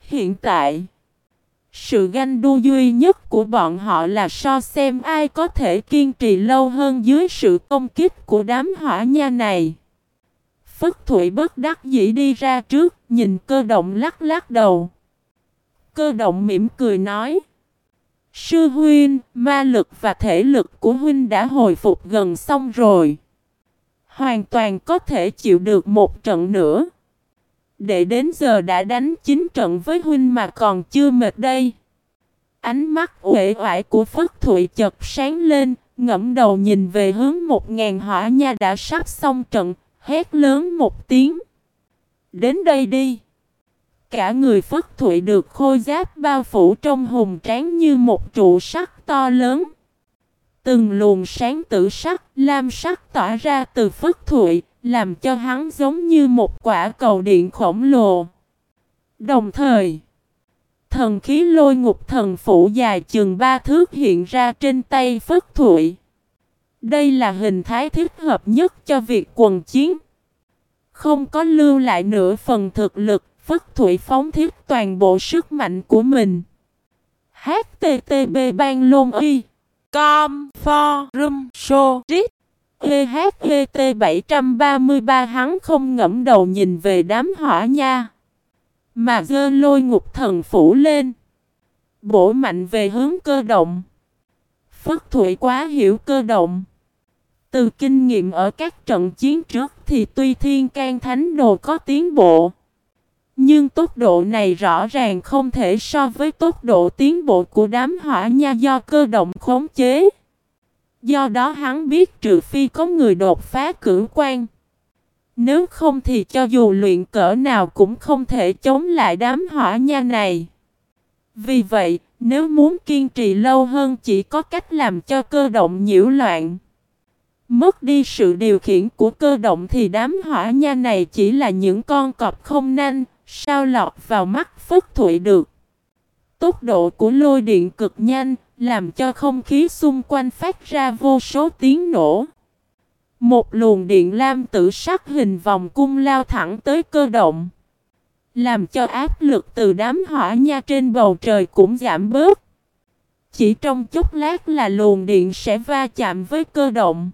Hiện tại, sự ganh đua duy nhất của bọn họ là so xem ai có thể kiên trì lâu hơn dưới sự công kích của đám hỏa nha này. Phất Thụy bất đắc dĩ đi ra trước, nhìn cơ động lắc lắc đầu. Cơ động mỉm cười nói. Sư huynh, ma lực và thể lực của huynh đã hồi phục gần xong rồi. Hoàn toàn có thể chịu được một trận nữa. Để đến giờ đã đánh chín trận với huynh mà còn chưa mệt đây. Ánh mắt uể oải của Phất Thụy chợt sáng lên, ngẫm đầu nhìn về hướng một ngàn hỏa nha đã sắp xong trận, hét lớn một tiếng. Đến đây đi. Cả người Phất Thụy được khôi giáp bao phủ trong hùng tráng như một trụ sắt to lớn. Từng luồng sáng tử sắc, lam sắc tỏa ra từ Phất Thụy, làm cho hắn giống như một quả cầu điện khổng lồ. Đồng thời, thần khí lôi ngục thần phủ dài chừng ba thước hiện ra trên tay Phất Thụy. Đây là hình thái thích hợp nhất cho việc quần chiến. Không có lưu lại nửa phần thực lực, Phất Thụy phóng thiết toàn bộ sức mạnh của mình. HTTP ban lôn y Com Forum Show trích EHET 733 hắn không ngẫm đầu nhìn về đám hỏa nha. Mà dơ lôi ngục thần phủ lên. Bổ mạnh về hướng cơ động. Phất Thụy quá hiểu cơ động. Từ kinh nghiệm ở các trận chiến trước thì tuy thiên can thánh đồ có tiến bộ. Nhưng tốc độ này rõ ràng không thể so với tốc độ tiến bộ của đám hỏa nha do cơ động khống chế. Do đó hắn biết trừ phi có người đột phá cử quan. Nếu không thì cho dù luyện cỡ nào cũng không thể chống lại đám hỏa nha này. Vì vậy, nếu muốn kiên trì lâu hơn chỉ có cách làm cho cơ động nhiễu loạn. Mất đi sự điều khiển của cơ động thì đám hỏa nha này chỉ là những con cọp không nanh, sao lọt vào mắt Phất Thụy được. Tốc độ của lôi điện cực nhanh, làm cho không khí xung quanh phát ra vô số tiếng nổ. Một luồng điện lam tử sắc hình vòng cung lao thẳng tới cơ động. Làm cho áp lực từ đám hỏa nha trên bầu trời cũng giảm bớt. Chỉ trong chốc lát là luồng điện sẽ va chạm với cơ động.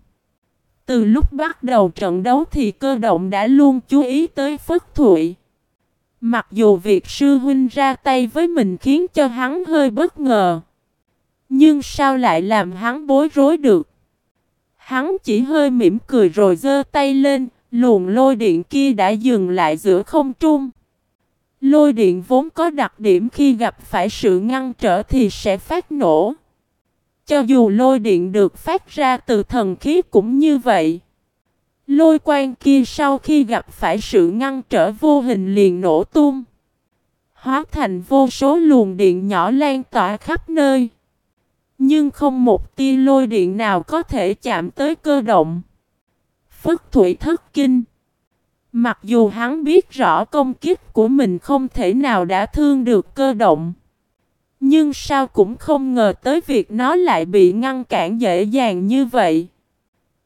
Từ lúc bắt đầu trận đấu thì cơ động đã luôn chú ý tới Phất Thụy. Mặc dù việc sư huynh ra tay với mình khiến cho hắn hơi bất ngờ. Nhưng sao lại làm hắn bối rối được? Hắn chỉ hơi mỉm cười rồi giơ tay lên, luồng lôi điện kia đã dừng lại giữa không trung. Lôi điện vốn có đặc điểm khi gặp phải sự ngăn trở thì sẽ phát nổ. Cho dù lôi điện được phát ra từ thần khí cũng như vậy. Lôi quan kia sau khi gặp phải sự ngăn trở vô hình liền nổ tung. Hóa thành vô số luồng điện nhỏ lan tỏa khắp nơi. Nhưng không một tia lôi điện nào có thể chạm tới cơ động. Phất Thủy thất kinh. Mặc dù hắn biết rõ công kích của mình không thể nào đã thương được cơ động. Nhưng sao cũng không ngờ tới việc nó lại bị ngăn cản dễ dàng như vậy.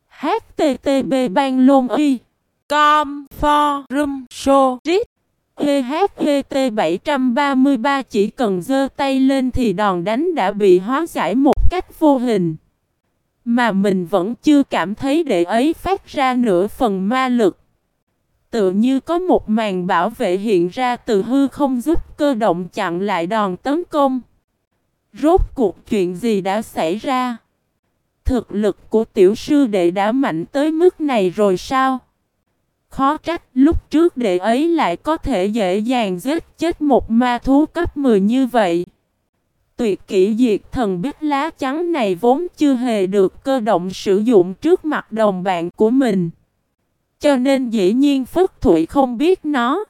HTTP ban lôn y Com Forum show Rit EHET 733 chỉ cần giơ tay lên thì đòn đánh đã bị hóa giải một cách vô hình. Mà mình vẫn chưa cảm thấy để ấy phát ra nửa phần ma lực. Tự như có một màn bảo vệ hiện ra từ hư không giúp cơ động chặn lại đòn tấn công. Rốt cuộc chuyện gì đã xảy ra? Thực lực của tiểu sư đệ đã mạnh tới mức này rồi sao? Khó trách lúc trước đệ ấy lại có thể dễ dàng giết chết một ma thú cấp 10 như vậy. Tuyệt kỹ diệt thần biết lá trắng này vốn chưa hề được cơ động sử dụng trước mặt đồng bạn của mình. Cho nên dĩ nhiên Phất Thụy không biết nó.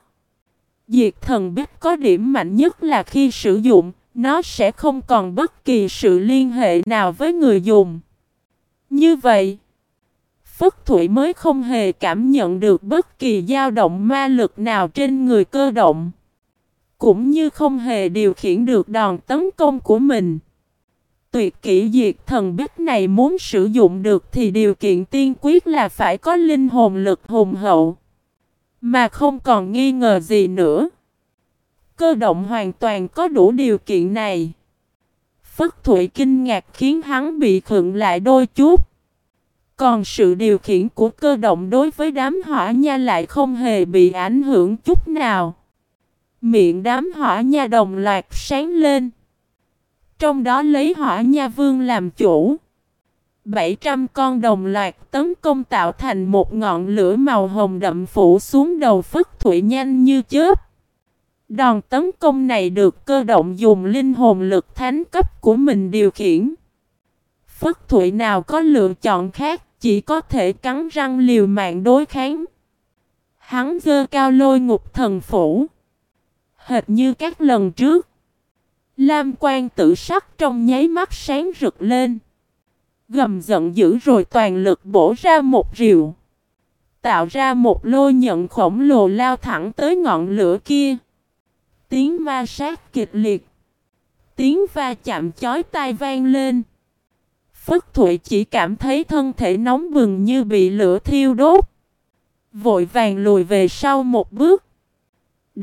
Diệt thần biết có điểm mạnh nhất là khi sử dụng, nó sẽ không còn bất kỳ sự liên hệ nào với người dùng. Như vậy, Phất Thụy mới không hề cảm nhận được bất kỳ dao động ma lực nào trên người cơ động. Cũng như không hề điều khiển được đòn tấn công của mình. Tuyệt kỹ diệt thần bích này muốn sử dụng được thì điều kiện tiên quyết là phải có linh hồn lực hùng hậu. Mà không còn nghi ngờ gì nữa. Cơ động hoàn toàn có đủ điều kiện này. Phất Thụy kinh ngạc khiến hắn bị khựng lại đôi chút. Còn sự điều khiển của cơ động đối với đám hỏa nha lại không hề bị ảnh hưởng chút nào. Miệng đám hỏa nha đồng loạt sáng lên. Trong đó lấy hỏa nha vương làm chủ. 700 con đồng loạt tấn công tạo thành một ngọn lửa màu hồng đậm phủ xuống đầu phất thủy nhanh như chớp. Đòn tấn công này được cơ động dùng linh hồn lực thánh cấp của mình điều khiển. Phất thủy nào có lựa chọn khác chỉ có thể cắn răng liều mạng đối kháng. Hắn dơ cao lôi ngục thần phủ. Hệt như các lần trước. Lam quan tử sắc trong nháy mắt sáng rực lên. Gầm giận dữ rồi toàn lực bổ ra một rìu. Tạo ra một lôi nhận khổng lồ lao thẳng tới ngọn lửa kia. Tiếng ma sát kịch liệt. Tiếng va chạm chói tai vang lên. Phất Thụy chỉ cảm thấy thân thể nóng bừng như bị lửa thiêu đốt. Vội vàng lùi về sau một bước.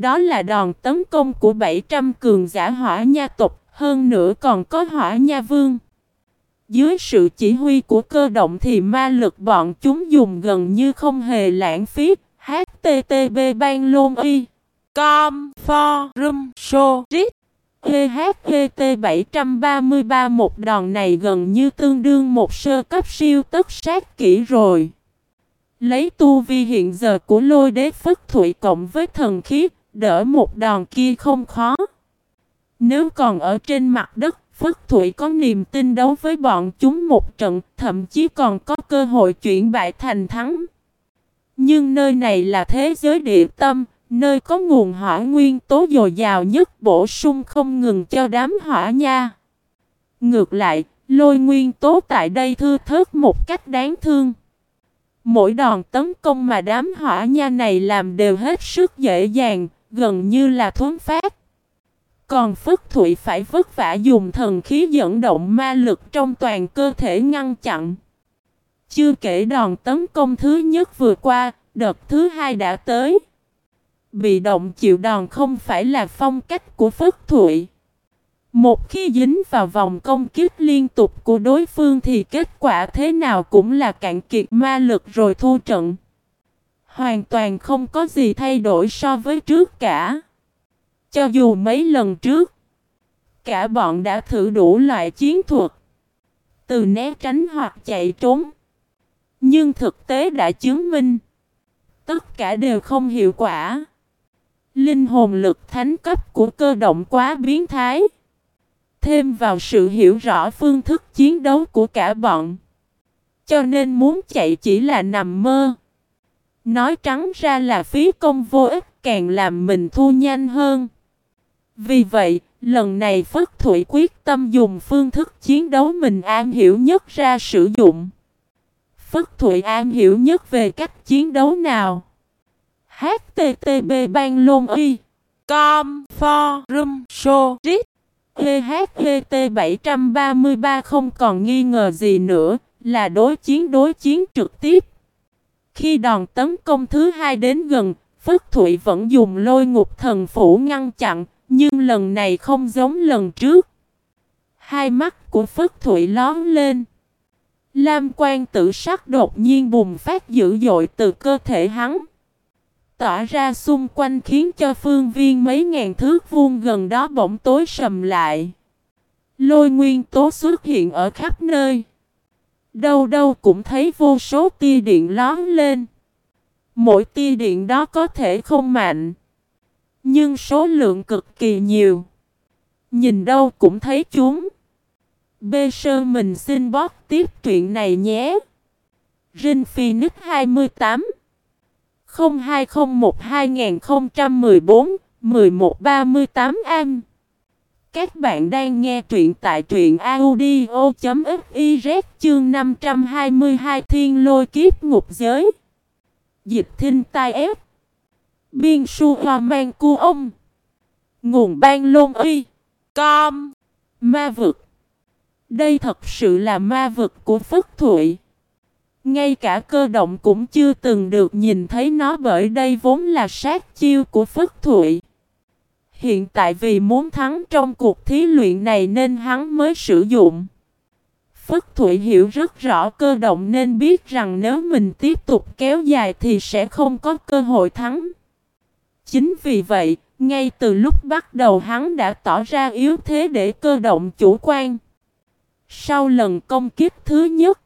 Đó là đòn tấn công của 700 cường giả hỏa nha tộc, hơn nữa còn có hỏa nha vương. Dưới sự chỉ huy của cơ động thì ma lực bọn chúng dùng gần như không hề lãng phí. HTTP ban lôn y Com Forum show Rit EHET 733 một đòn này gần như tương đương một sơ cấp siêu tất sát kỹ rồi. Lấy tu vi hiện giờ của lôi đế phất thủy cộng với thần khí, đỡ một đòn kia không khó. Nếu còn ở trên mặt đất, Phất Thụy có niềm tin đấu với bọn chúng một trận, thậm chí còn có cơ hội chuyển bại thành thắng. Nhưng nơi này là thế giới địa tâm, Nơi có nguồn hỏa nguyên tố dồi dào nhất bổ sung không ngừng cho đám hỏa nha. Ngược lại, lôi nguyên tố tại đây thư thớt một cách đáng thương. Mỗi đòn tấn công mà đám hỏa nha này làm đều hết sức dễ dàng, gần như là thuấn phát. Còn Phất Thụy phải vất vả dùng thần khí dẫn động ma lực trong toàn cơ thể ngăn chặn. Chưa kể đòn tấn công thứ nhất vừa qua, đợt thứ hai đã tới. Bị động chịu đòn không phải là phong cách của Phất Thụy. Một khi dính vào vòng công kích liên tục của đối phương thì kết quả thế nào cũng là cạn kiệt ma lực rồi thu trận. Hoàn toàn không có gì thay đổi so với trước cả. Cho dù mấy lần trước, cả bọn đã thử đủ loại chiến thuật. Từ né tránh hoặc chạy trốn. Nhưng thực tế đã chứng minh. Tất cả đều không hiệu quả. Linh hồn lực thánh cấp của cơ động quá biến thái. Thêm vào sự hiểu rõ phương thức chiến đấu của cả bọn. Cho nên muốn chạy chỉ là nằm mơ. Nói trắng ra là phí công vô ích càng làm mình thu nhanh hơn. Vì vậy, lần này Phất Thụy quyết tâm dùng phương thức chiến đấu mình am hiểu nhất ra sử dụng. Phất Thụy am hiểu nhất về cách chiến đấu nào? HTTP Ban Lôn Y Com Forum show Rit EHET 733 không còn nghi ngờ gì nữa, là đối chiến đối chiến trực tiếp. Khi đòn tấn công thứ hai đến gần, Phất Thụy vẫn dùng lôi ngục thần phủ ngăn chặn, nhưng lần này không giống lần trước. Hai mắt của Phất Thụy lón lên. Lam quan tử sắc đột nhiên bùng phát dữ dội từ cơ thể hắn. Tỏa ra xung quanh khiến cho phương viên mấy ngàn thước vuông gần đó bỗng tối sầm lại. Lôi nguyên tố xuất hiện ở khắp nơi. Đâu đâu cũng thấy vô số tia điện lón lên. Mỗi tia điện đó có thể không mạnh. Nhưng số lượng cực kỳ nhiều. Nhìn đâu cũng thấy chúng. Bê sơ mình xin bóp tiếp chuyện này nhé. Rin Phoenix 28 0201 2014 1138 Am các bạn đang nghe truyện tại truyện audio.fiz chương 522 Thiên lôi kiếp ngục giới. Dịch thinh tai ép Biên su hoa mang cu ông. Nguồn ban lôn uy. Com. Ma vực. Đây thật sự là ma vực của Phất Thụy. Ngay cả cơ động cũng chưa từng được nhìn thấy nó bởi đây vốn là sát chiêu của Phất Thụy. Hiện tại vì muốn thắng trong cuộc thí luyện này nên hắn mới sử dụng. Phất Thụy hiểu rất rõ cơ động nên biết rằng nếu mình tiếp tục kéo dài thì sẽ không có cơ hội thắng. Chính vì vậy, ngay từ lúc bắt đầu hắn đã tỏ ra yếu thế để cơ động chủ quan. Sau lần công kích thứ nhất,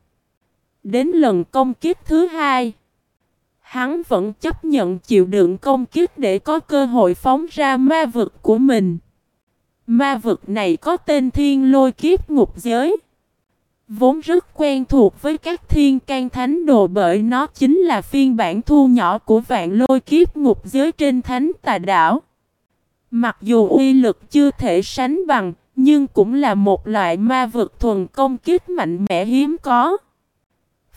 Đến lần công kích thứ hai, hắn vẫn chấp nhận chịu đựng công kích để có cơ hội phóng ra ma vực của mình. Ma vực này có tên thiên lôi kiếp ngục giới. Vốn rất quen thuộc với các thiên can thánh đồ bởi nó chính là phiên bản thu nhỏ của vạn lôi kiếp ngục giới trên thánh tà đảo. Mặc dù uy lực chưa thể sánh bằng, nhưng cũng là một loại ma vực thuần công kích mạnh mẽ hiếm có.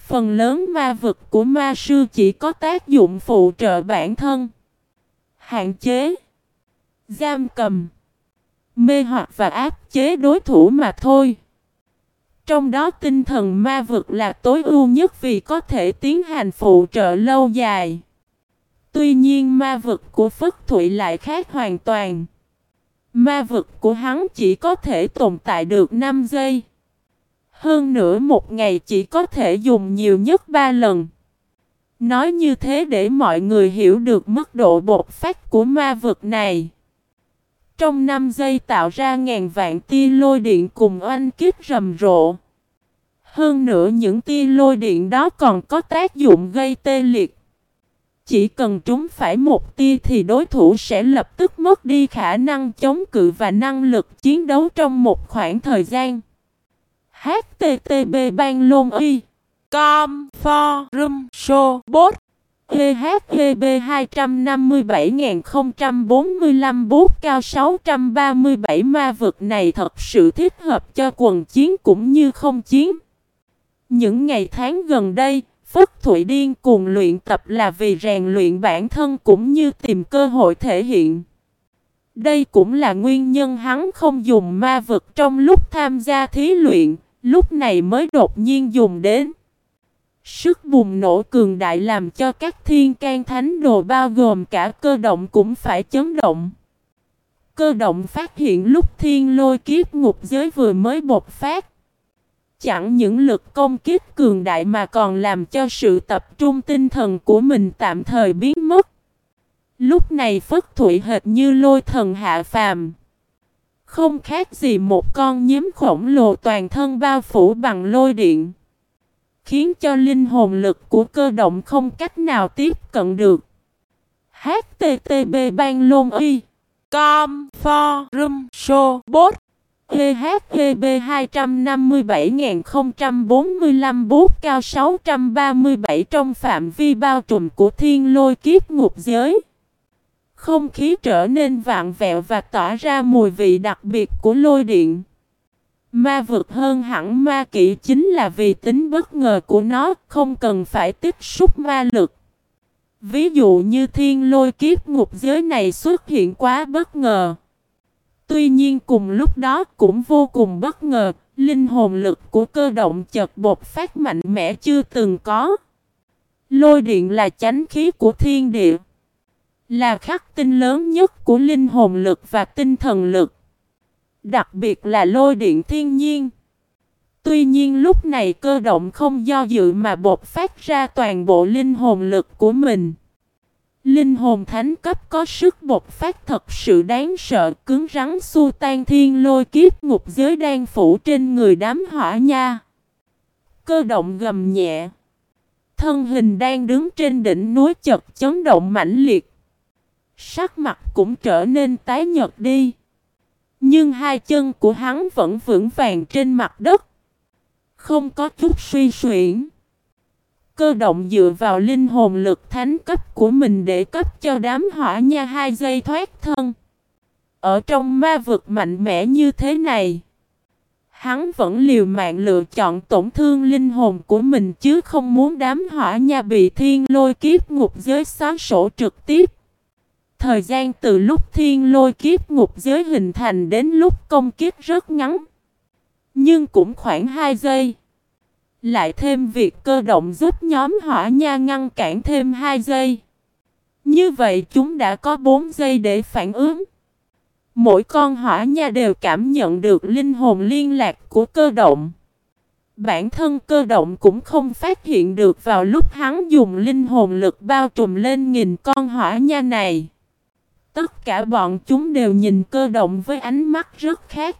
Phần lớn ma vực của ma sư chỉ có tác dụng phụ trợ bản thân. Hạn chế. Giam cầm. Mê hoặc và áp chế đối thủ mà thôi. Trong đó tinh thần ma vực là tối ưu nhất vì có thể tiến hành phụ trợ lâu dài. Tuy nhiên ma vực của Phất Thụy lại khác hoàn toàn. Ma vực của hắn chỉ có thể tồn tại được 5 giây. Hơn nữa một ngày chỉ có thể dùng nhiều nhất ba lần. Nói như thế để mọi người hiểu được mức độ bột phát của ma vực này. Trong 5 giây tạo ra ngàn vạn tia lôi điện cùng oanh kích rầm rộ. Hơn nữa những tia lôi điện đó còn có tác dụng gây tê liệt. Chỉ cần chúng phải một tia thì đối thủ sẽ lập tức mất đi khả năng chống cự và năng lực chiến đấu trong một khoảng thời gian. HTTP Ban Lôn Y Com Forum Show Bot EHEB 257045 bút cao 637 ma vực này thật sự thích hợp cho quần chiến cũng như không chiến. Những ngày tháng gần đây, Phất Thụy Điên cùng luyện tập là vì rèn luyện bản thân cũng như tìm cơ hội thể hiện. Đây cũng là nguyên nhân hắn không dùng ma vực trong lúc tham gia thí luyện, Lúc này mới đột nhiên dùng đến. Sức bùng nổ cường đại làm cho các thiên can thánh đồ bao gồm cả cơ động cũng phải chấn động. Cơ động phát hiện lúc thiên lôi kiếp ngục giới vừa mới bộc phát. Chẳng những lực công kiếp cường đại mà còn làm cho sự tập trung tinh thần của mình tạm thời biến mất. Lúc này Phất Thụy hệt như lôi thần hạ phàm. Không khác gì một con nhím khổng lồ toàn thân bao phủ bằng lôi điện. Khiến cho linh hồn lực của cơ động không cách nào tiếp cận được. HTTB Ban Lôn Y Com Forum Show Bot EHEB 257.045 bút cao 637 trong phạm vi bao trùm của thiên lôi kiếp ngục giới. Không khí trở nên vạn vẹo và tỏa ra mùi vị đặc biệt của lôi điện. Ma vực hơn hẳn ma kỵ chính là vì tính bất ngờ của nó không cần phải tiếp xúc ma lực. Ví dụ như thiên lôi kiếp ngục giới này xuất hiện quá bất ngờ. Tuy nhiên cùng lúc đó cũng vô cùng bất ngờ, linh hồn lực của cơ động chợt bột phát mạnh mẽ chưa từng có. Lôi điện là chánh khí của thiên địa, là khắc tinh lớn nhất của linh hồn lực và tinh thần lực. Đặc biệt là lôi điện thiên nhiên. Tuy nhiên lúc này cơ động không do dự mà bột phát ra toàn bộ linh hồn lực của mình. Linh hồn thánh cấp có sức bộc phát thật sự đáng sợ, cứng rắn xua tan thiên lôi kiếp ngục giới đang phủ trên người đám hỏa nha. Cơ động gầm nhẹ. Thân hình đang đứng trên đỉnh núi chật chấn động mãnh liệt. Sắc mặt cũng trở nên tái nhợt đi. Nhưng hai chân của hắn vẫn vững vàng trên mặt đất. Không có chút suy suyển. Cơ động dựa vào linh hồn lực thánh cấp của mình để cấp cho đám hỏa nha hai giây thoát thân. Ở trong ma vực mạnh mẽ như thế này, hắn vẫn liều mạng lựa chọn tổn thương linh hồn của mình chứ không muốn đám hỏa nha bị thiên lôi kiếp ngục giới xóa sổ trực tiếp. Thời gian từ lúc thiên lôi kiếp ngục giới hình thành đến lúc công kiếp rất ngắn. Nhưng cũng khoảng 2 giây. Lại thêm việc cơ động giúp nhóm hỏa nha ngăn cản thêm 2 giây. Như vậy chúng đã có 4 giây để phản ứng. Mỗi con hỏa nha đều cảm nhận được linh hồn liên lạc của cơ động. Bản thân cơ động cũng không phát hiện được vào lúc hắn dùng linh hồn lực bao trùm lên nghìn con hỏa nha này. Tất cả bọn chúng đều nhìn cơ động với ánh mắt rất khác.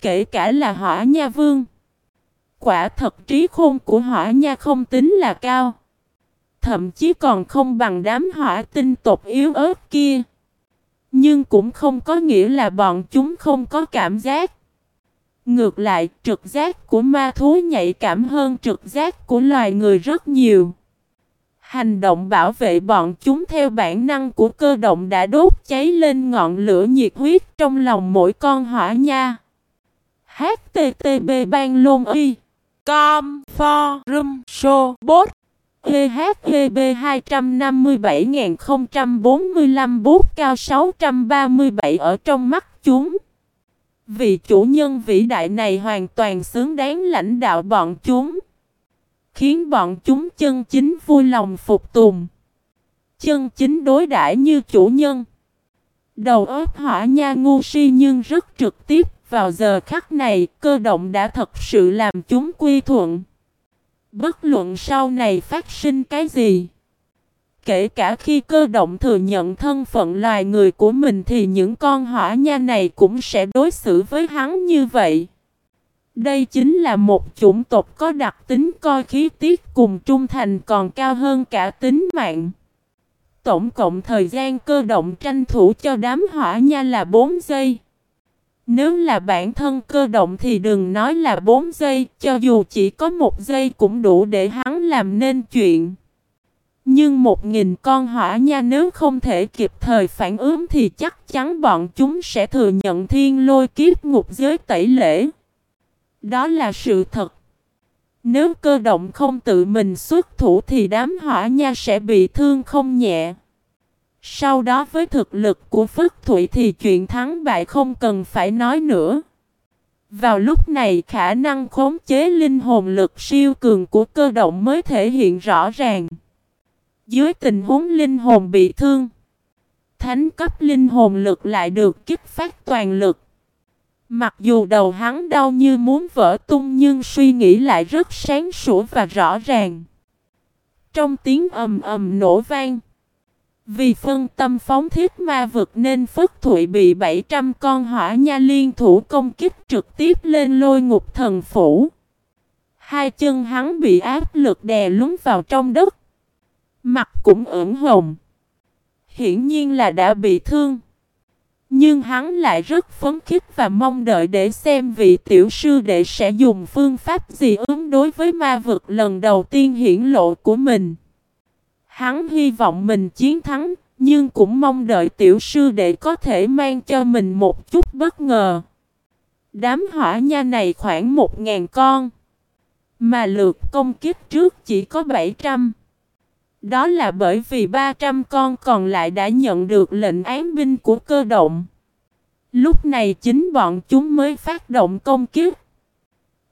Kể cả là hỏa nha vương. Quả thật trí khôn của hỏa nha không tính là cao. Thậm chí còn không bằng đám hỏa tinh tộc yếu ớt kia. Nhưng cũng không có nghĩa là bọn chúng không có cảm giác. Ngược lại, trực giác của ma thú nhạy cảm hơn trực giác của loài người rất nhiều. Hành động bảo vệ bọn chúng theo bản năng của cơ động đã đốt cháy lên ngọn lửa nhiệt huyết trong lòng mỗi con hỏa nha. HTTB ban lôn y Com Forum Show Bot EHEB 257.045 bút cao 637 ở trong mắt chúng. Vị chủ nhân vĩ đại này hoàn toàn xứng đáng lãnh đạo bọn chúng. Khiến bọn chúng chân chính vui lòng phục tùng. Chân chính đối đãi như chủ nhân. Đầu óc hỏa nha ngu si nhưng rất trực tiếp vào giờ khắc này, cơ động đã thật sự làm chúng quy thuận. Bất luận sau này phát sinh cái gì. Kể cả khi cơ động thừa nhận thân phận loài người của mình thì những con hỏa nha này cũng sẽ đối xử với hắn như vậy. Đây chính là một chủng tộc có đặc tính coi khí tiết cùng trung thành còn cao hơn cả tính mạng. Tổng cộng thời gian cơ động tranh thủ cho đám hỏa nha là 4 giây. Nếu là bản thân cơ động thì đừng nói là 4 giây, cho dù chỉ có một giây cũng đủ để hắn làm nên chuyện. Nhưng một nghìn con hỏa nha nếu không thể kịp thời phản ứng thì chắc chắn bọn chúng sẽ thừa nhận thiên lôi kiếp ngục giới tẩy lễ. Đó là sự thật. Nếu cơ động không tự mình xuất thủ thì đám hỏa nha sẽ bị thương không nhẹ. Sau đó với thực lực của Phất Thụy thì chuyện thắng bại không cần phải nói nữa. Vào lúc này khả năng khống chế linh hồn lực siêu cường của cơ động mới thể hiện rõ ràng. Dưới tình huống linh hồn bị thương, thánh cấp linh hồn lực lại được kích phát toàn lực. Mặc dù đầu hắn đau như muốn vỡ tung nhưng suy nghĩ lại rất sáng sủa và rõ ràng. Trong tiếng ầm ầm nổ vang, vì phân tâm phóng thiết ma vực nên Phất Thụy bị 700 con hỏa nha liên thủ công kích trực tiếp lên lôi ngục thần phủ. Hai chân hắn bị áp lực đè lún vào trong đất. Mặt cũng ửng hồng. Hiển nhiên là đã bị thương. Nhưng hắn lại rất phấn khích và mong đợi để xem vị tiểu sư đệ sẽ dùng phương pháp gì ứng đối với ma vực lần đầu tiên hiển lộ của mình. Hắn hy vọng mình chiến thắng, nhưng cũng mong đợi tiểu sư đệ có thể mang cho mình một chút bất ngờ. Đám hỏa nha này khoảng một ngàn con. Mà lượt công kích trước chỉ có 700. Đó là bởi vì 300 con còn lại đã nhận được lệnh án binh của cơ động. Lúc này chính bọn chúng mới phát động công kích.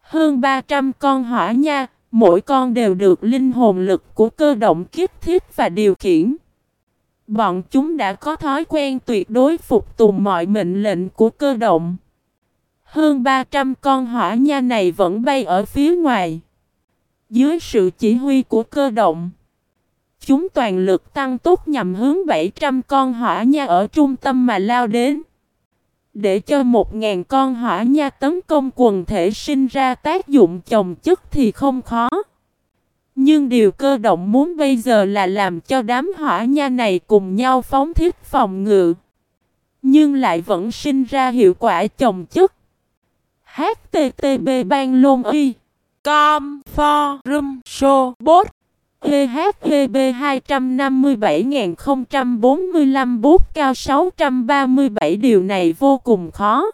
Hơn 300 con hỏa nha, mỗi con đều được linh hồn lực của cơ động kiếp thiết và điều khiển. Bọn chúng đã có thói quen tuyệt đối phục tùng mọi mệnh lệnh của cơ động. Hơn 300 con hỏa nha này vẫn bay ở phía ngoài. Dưới sự chỉ huy của cơ động. Chúng toàn lực tăng tốc nhằm hướng 700 con hỏa nha ở trung tâm mà lao đến. Để cho 1.000 con hỏa nha tấn công quần thể sinh ra tác dụng chồng chất thì không khó. Nhưng điều cơ động muốn bây giờ là làm cho đám hỏa nha này cùng nhau phóng thiết phòng ngự. Nhưng lại vẫn sinh ra hiệu quả chồng chất. HTTP ban lôn y Com Forum Show Bot EHEB 257.045 bút cao 637 điều này vô cùng khó.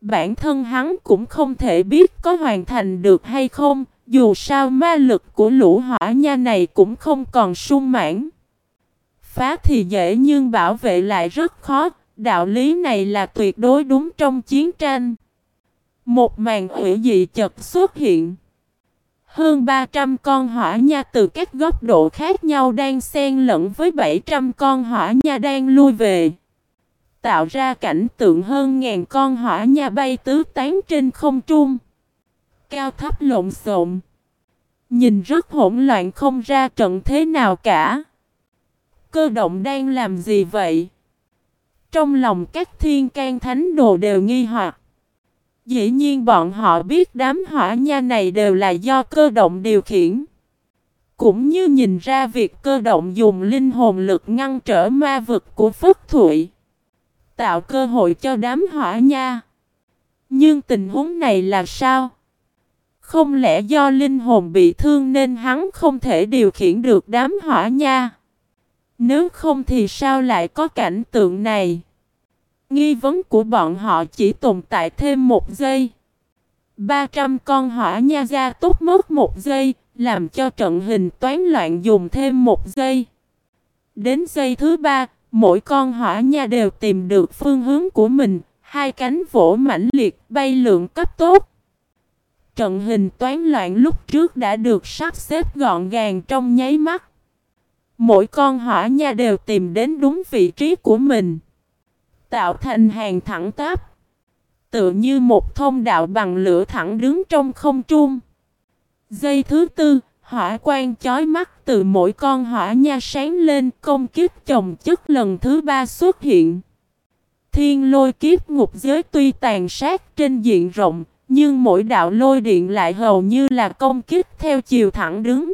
Bản thân hắn cũng không thể biết có hoàn thành được hay không, dù sao ma lực của lũ hỏa nha này cũng không còn sung mãn. Phá thì dễ nhưng bảo vệ lại rất khó, đạo lý này là tuyệt đối đúng trong chiến tranh. Một màn hủy dị chật xuất hiện. Hơn 300 con hỏa nha từ các góc độ khác nhau đang xen lẫn với 700 con hỏa nha đang lui về. Tạo ra cảnh tượng hơn ngàn con hỏa nha bay tứ tán trên không trung. Cao thấp lộn xộn. Nhìn rất hỗn loạn không ra trận thế nào cả. Cơ động đang làm gì vậy? Trong lòng các thiên can thánh đồ đều nghi hoặc. Dĩ nhiên bọn họ biết đám hỏa nha này đều là do cơ động điều khiển. Cũng như nhìn ra việc cơ động dùng linh hồn lực ngăn trở ma vực của Phất Thụy. Tạo cơ hội cho đám hỏa nha. Nhưng tình huống này là sao? Không lẽ do linh hồn bị thương nên hắn không thể điều khiển được đám hỏa nha? Nếu không thì sao lại có cảnh tượng này? Nghi vấn của bọn họ chỉ tồn tại thêm một giây. 300 con hỏa nha ra tốt mất một giây, làm cho trận hình toán loạn dùng thêm một giây. Đến giây thứ ba, mỗi con hỏa nha đều tìm được phương hướng của mình, hai cánh vỗ mãnh liệt bay lượng cấp tốt. Trận hình toán loạn lúc trước đã được sắp xếp gọn gàng trong nháy mắt. Mỗi con hỏa nha đều tìm đến đúng vị trí của mình tạo thành hàng thẳng tắp. Tựa như một thông đạo bằng lửa thẳng đứng trong không trung. Giây thứ tư, hỏa quang chói mắt từ mỗi con hỏa nha sáng lên công kiếp chồng chất lần thứ ba xuất hiện. Thiên lôi kiếp ngục giới tuy tàn sát trên diện rộng, nhưng mỗi đạo lôi điện lại hầu như là công kích theo chiều thẳng đứng.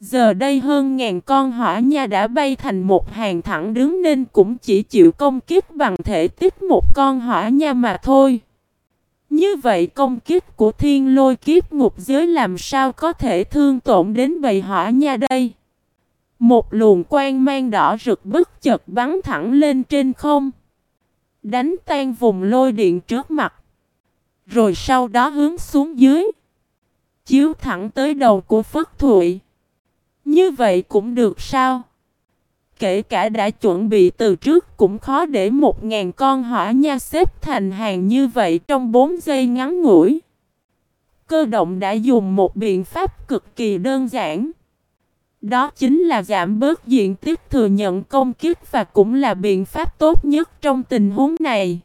Giờ đây hơn ngàn con hỏa nha đã bay thành một hàng thẳng đứng nên cũng chỉ chịu công kích bằng thể tích một con hỏa nha mà thôi. Như vậy công kích của thiên lôi kiếp ngục giới làm sao có thể thương tổn đến bầy hỏa nha đây? Một luồng quang mang đỏ rực bất chợt bắn thẳng lên trên không. Đánh tan vùng lôi điện trước mặt. Rồi sau đó hướng xuống dưới. Chiếu thẳng tới đầu của Phất Thụy. Như vậy cũng được sao? Kể cả đã chuẩn bị từ trước cũng khó để một ngàn con hỏa nha xếp thành hàng như vậy trong 4 giây ngắn ngủi. Cơ động đã dùng một biện pháp cực kỳ đơn giản. Đó chính là giảm bớt diện tích thừa nhận công kích và cũng là biện pháp tốt nhất trong tình huống này.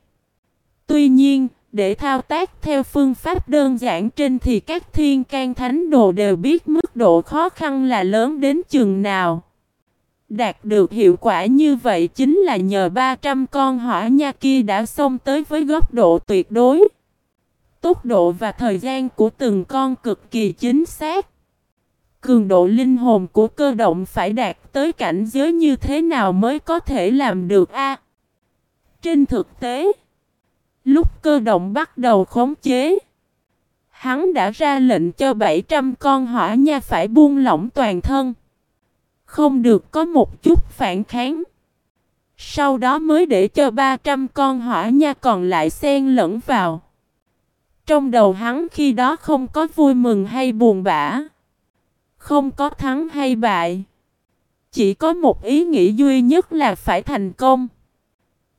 Tuy nhiên, để thao tác theo phương pháp đơn giản trên thì các thiên can thánh đồ đều biết mức độ khó khăn là lớn đến chừng nào. Đạt được hiệu quả như vậy chính là nhờ 300 con hỏa nha kia đã xông tới với góc độ tuyệt đối. Tốc độ và thời gian của từng con cực kỳ chính xác. Cường độ linh hồn của cơ động phải đạt tới cảnh giới như thế nào mới có thể làm được a? Trên thực tế, lúc cơ động bắt đầu khống chế, hắn đã ra lệnh cho 700 con hỏa nha phải buông lỏng toàn thân. Không được có một chút phản kháng. Sau đó mới để cho 300 con hỏa nha còn lại xen lẫn vào. Trong đầu hắn khi đó không có vui mừng hay buồn bã. Không có thắng hay bại. Chỉ có một ý nghĩ duy nhất là phải thành công.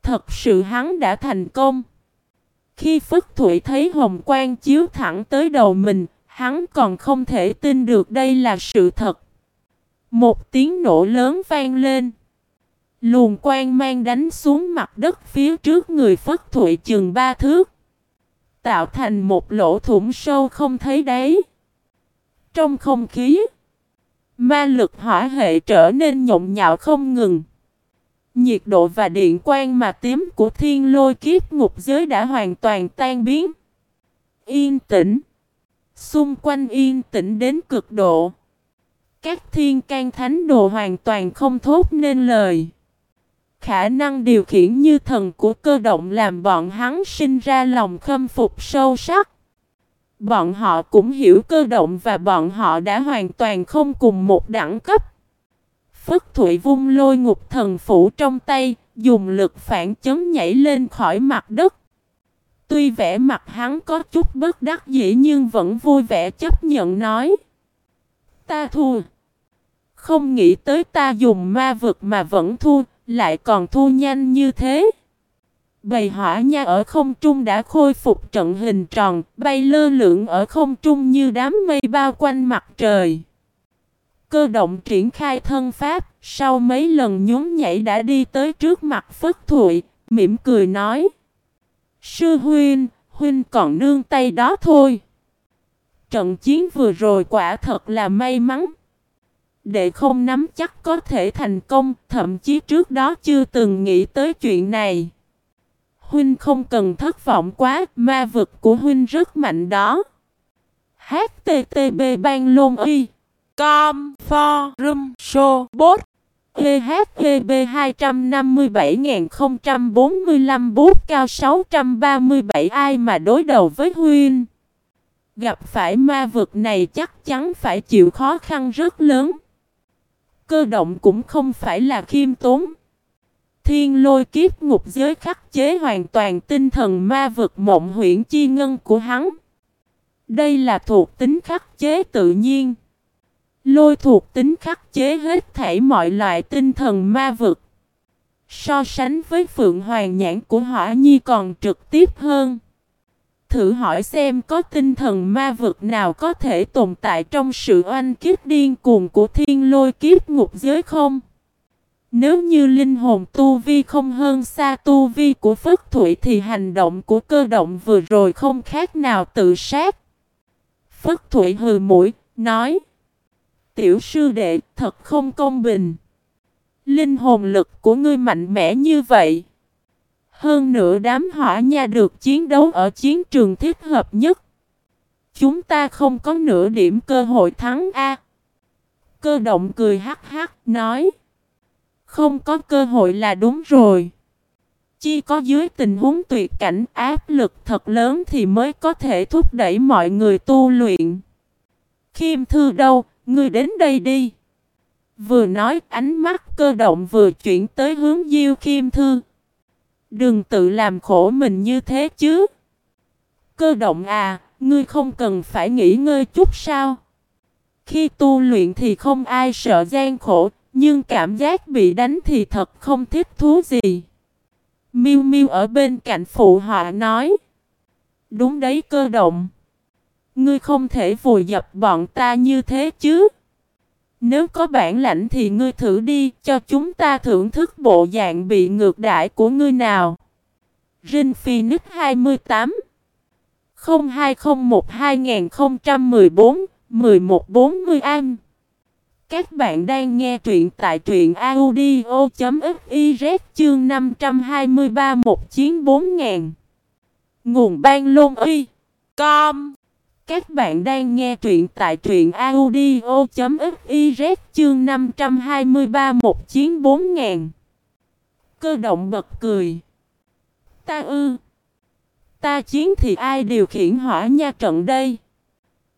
Thật sự hắn đã thành công. Khi Phất Thụy thấy hồng quang chiếu thẳng tới đầu mình, hắn còn không thể tin được đây là sự thật. Một tiếng nổ lớn vang lên. Luồng quang mang đánh xuống mặt đất phía trước người Phất Thụy chừng ba thước. Tạo thành một lỗ thủng sâu không thấy đáy. Trong không khí, ma lực hỏa hệ trở nên nhộn nhạo không ngừng. Nhiệt độ và điện quang mà tím của thiên lôi kiếp ngục giới đã hoàn toàn tan biến. Yên tĩnh. Xung quanh yên tĩnh đến cực độ. Các thiên can thánh đồ hoàn toàn không thốt nên lời. Khả năng điều khiển như thần của cơ động làm bọn hắn sinh ra lòng khâm phục sâu sắc. Bọn họ cũng hiểu cơ động và bọn họ đã hoàn toàn không cùng một đẳng cấp. Phất Thụy vung lôi ngục thần phủ trong tay, dùng lực phản chấn nhảy lên khỏi mặt đất. Tuy vẻ mặt hắn có chút bất đắc dĩ nhưng vẫn vui vẻ chấp nhận nói. Ta thua. Không nghĩ tới ta dùng ma vực mà vẫn thua, lại còn thua nhanh như thế. Bầy hỏa nha ở không trung đã khôi phục trận hình tròn, bay lơ lửng ở không trung như đám mây bao quanh mặt trời. Cơ động triển khai thân pháp, sau mấy lần nhún nhảy đã đi tới trước mặt Phất Thụy, mỉm cười nói. Sư huynh, huynh còn nương tay đó thôi. Trận chiến vừa rồi quả thật là may mắn. để không nắm chắc có thể thành công, thậm chí trước đó chưa từng nghĩ tới chuyện này. Huynh không cần thất vọng quá, ma vực của Huynh rất mạnh đó. HTTB Ban Lôn Y Com Forum Show Bot EHEB 257.045 bút cao 637 ai mà đối đầu với Huyên. Gặp phải ma vực này chắc chắn phải chịu khó khăn rất lớn. Cơ động cũng không phải là khiêm tốn. Thiên lôi kiếp ngục giới khắc chế hoàn toàn tinh thần ma vực mộng huyễn chi ngân của hắn. Đây là thuộc tính khắc chế tự nhiên. Lôi thuộc tính khắc chế hết thảy mọi loại tinh thần ma vực. So sánh với Phượng Hoàng nhãn của Hỏa Nhi còn trực tiếp hơn. Thử hỏi xem có tinh thần ma vực nào có thể tồn tại trong sự oanh kiếp điên cuồng của thiên lôi kiếp ngục giới không? Nếu như linh hồn tu vi không hơn xa tu vi của Phất Thủy thì hành động của cơ động vừa rồi không khác nào tự sát. Phất Thủy hừ mũi, nói Tiểu sư đệ thật không công bình. Linh hồn lực của ngươi mạnh mẽ như vậy. Hơn nữa đám hỏa nha được chiến đấu ở chiến trường thích hợp nhất. Chúng ta không có nửa điểm cơ hội thắng A. Cơ động cười hắc hắc nói. Không có cơ hội là đúng rồi. Chỉ có dưới tình huống tuyệt cảnh áp lực thật lớn thì mới có thể thúc đẩy mọi người tu luyện. Khiêm thư đâu, ngươi đến đây đi. Vừa nói ánh mắt cơ động vừa chuyển tới hướng Diêu Khiêm Thư. Đừng tự làm khổ mình như thế chứ. Cơ động à, ngươi không cần phải nghỉ ngơi chút sao. Khi tu luyện thì không ai sợ gian khổ, nhưng cảm giác bị đánh thì thật không thích thú gì. Miu Miu ở bên cạnh phụ họa nói. Đúng đấy cơ động. Ngươi không thể vùi dập bọn ta như thế chứ. Nếu có bản lãnh thì ngươi thử đi, cho chúng ta thưởng thức bộ dạng bị ngược đãi của ngươi nào. Rin Phoenix 28 0201 2014 1140 An. Các bạn đang nghe truyện tại truyện audio.fiz chương 523 một chiến 4000 Nguồn ban lôn y. Com các bạn đang nghe truyện tại truyện audio.fiz chương 523 một chiến 4000. Cơ động bật cười. ta ư? Ta chiến thì ai điều khiển hỏa nha trận đây?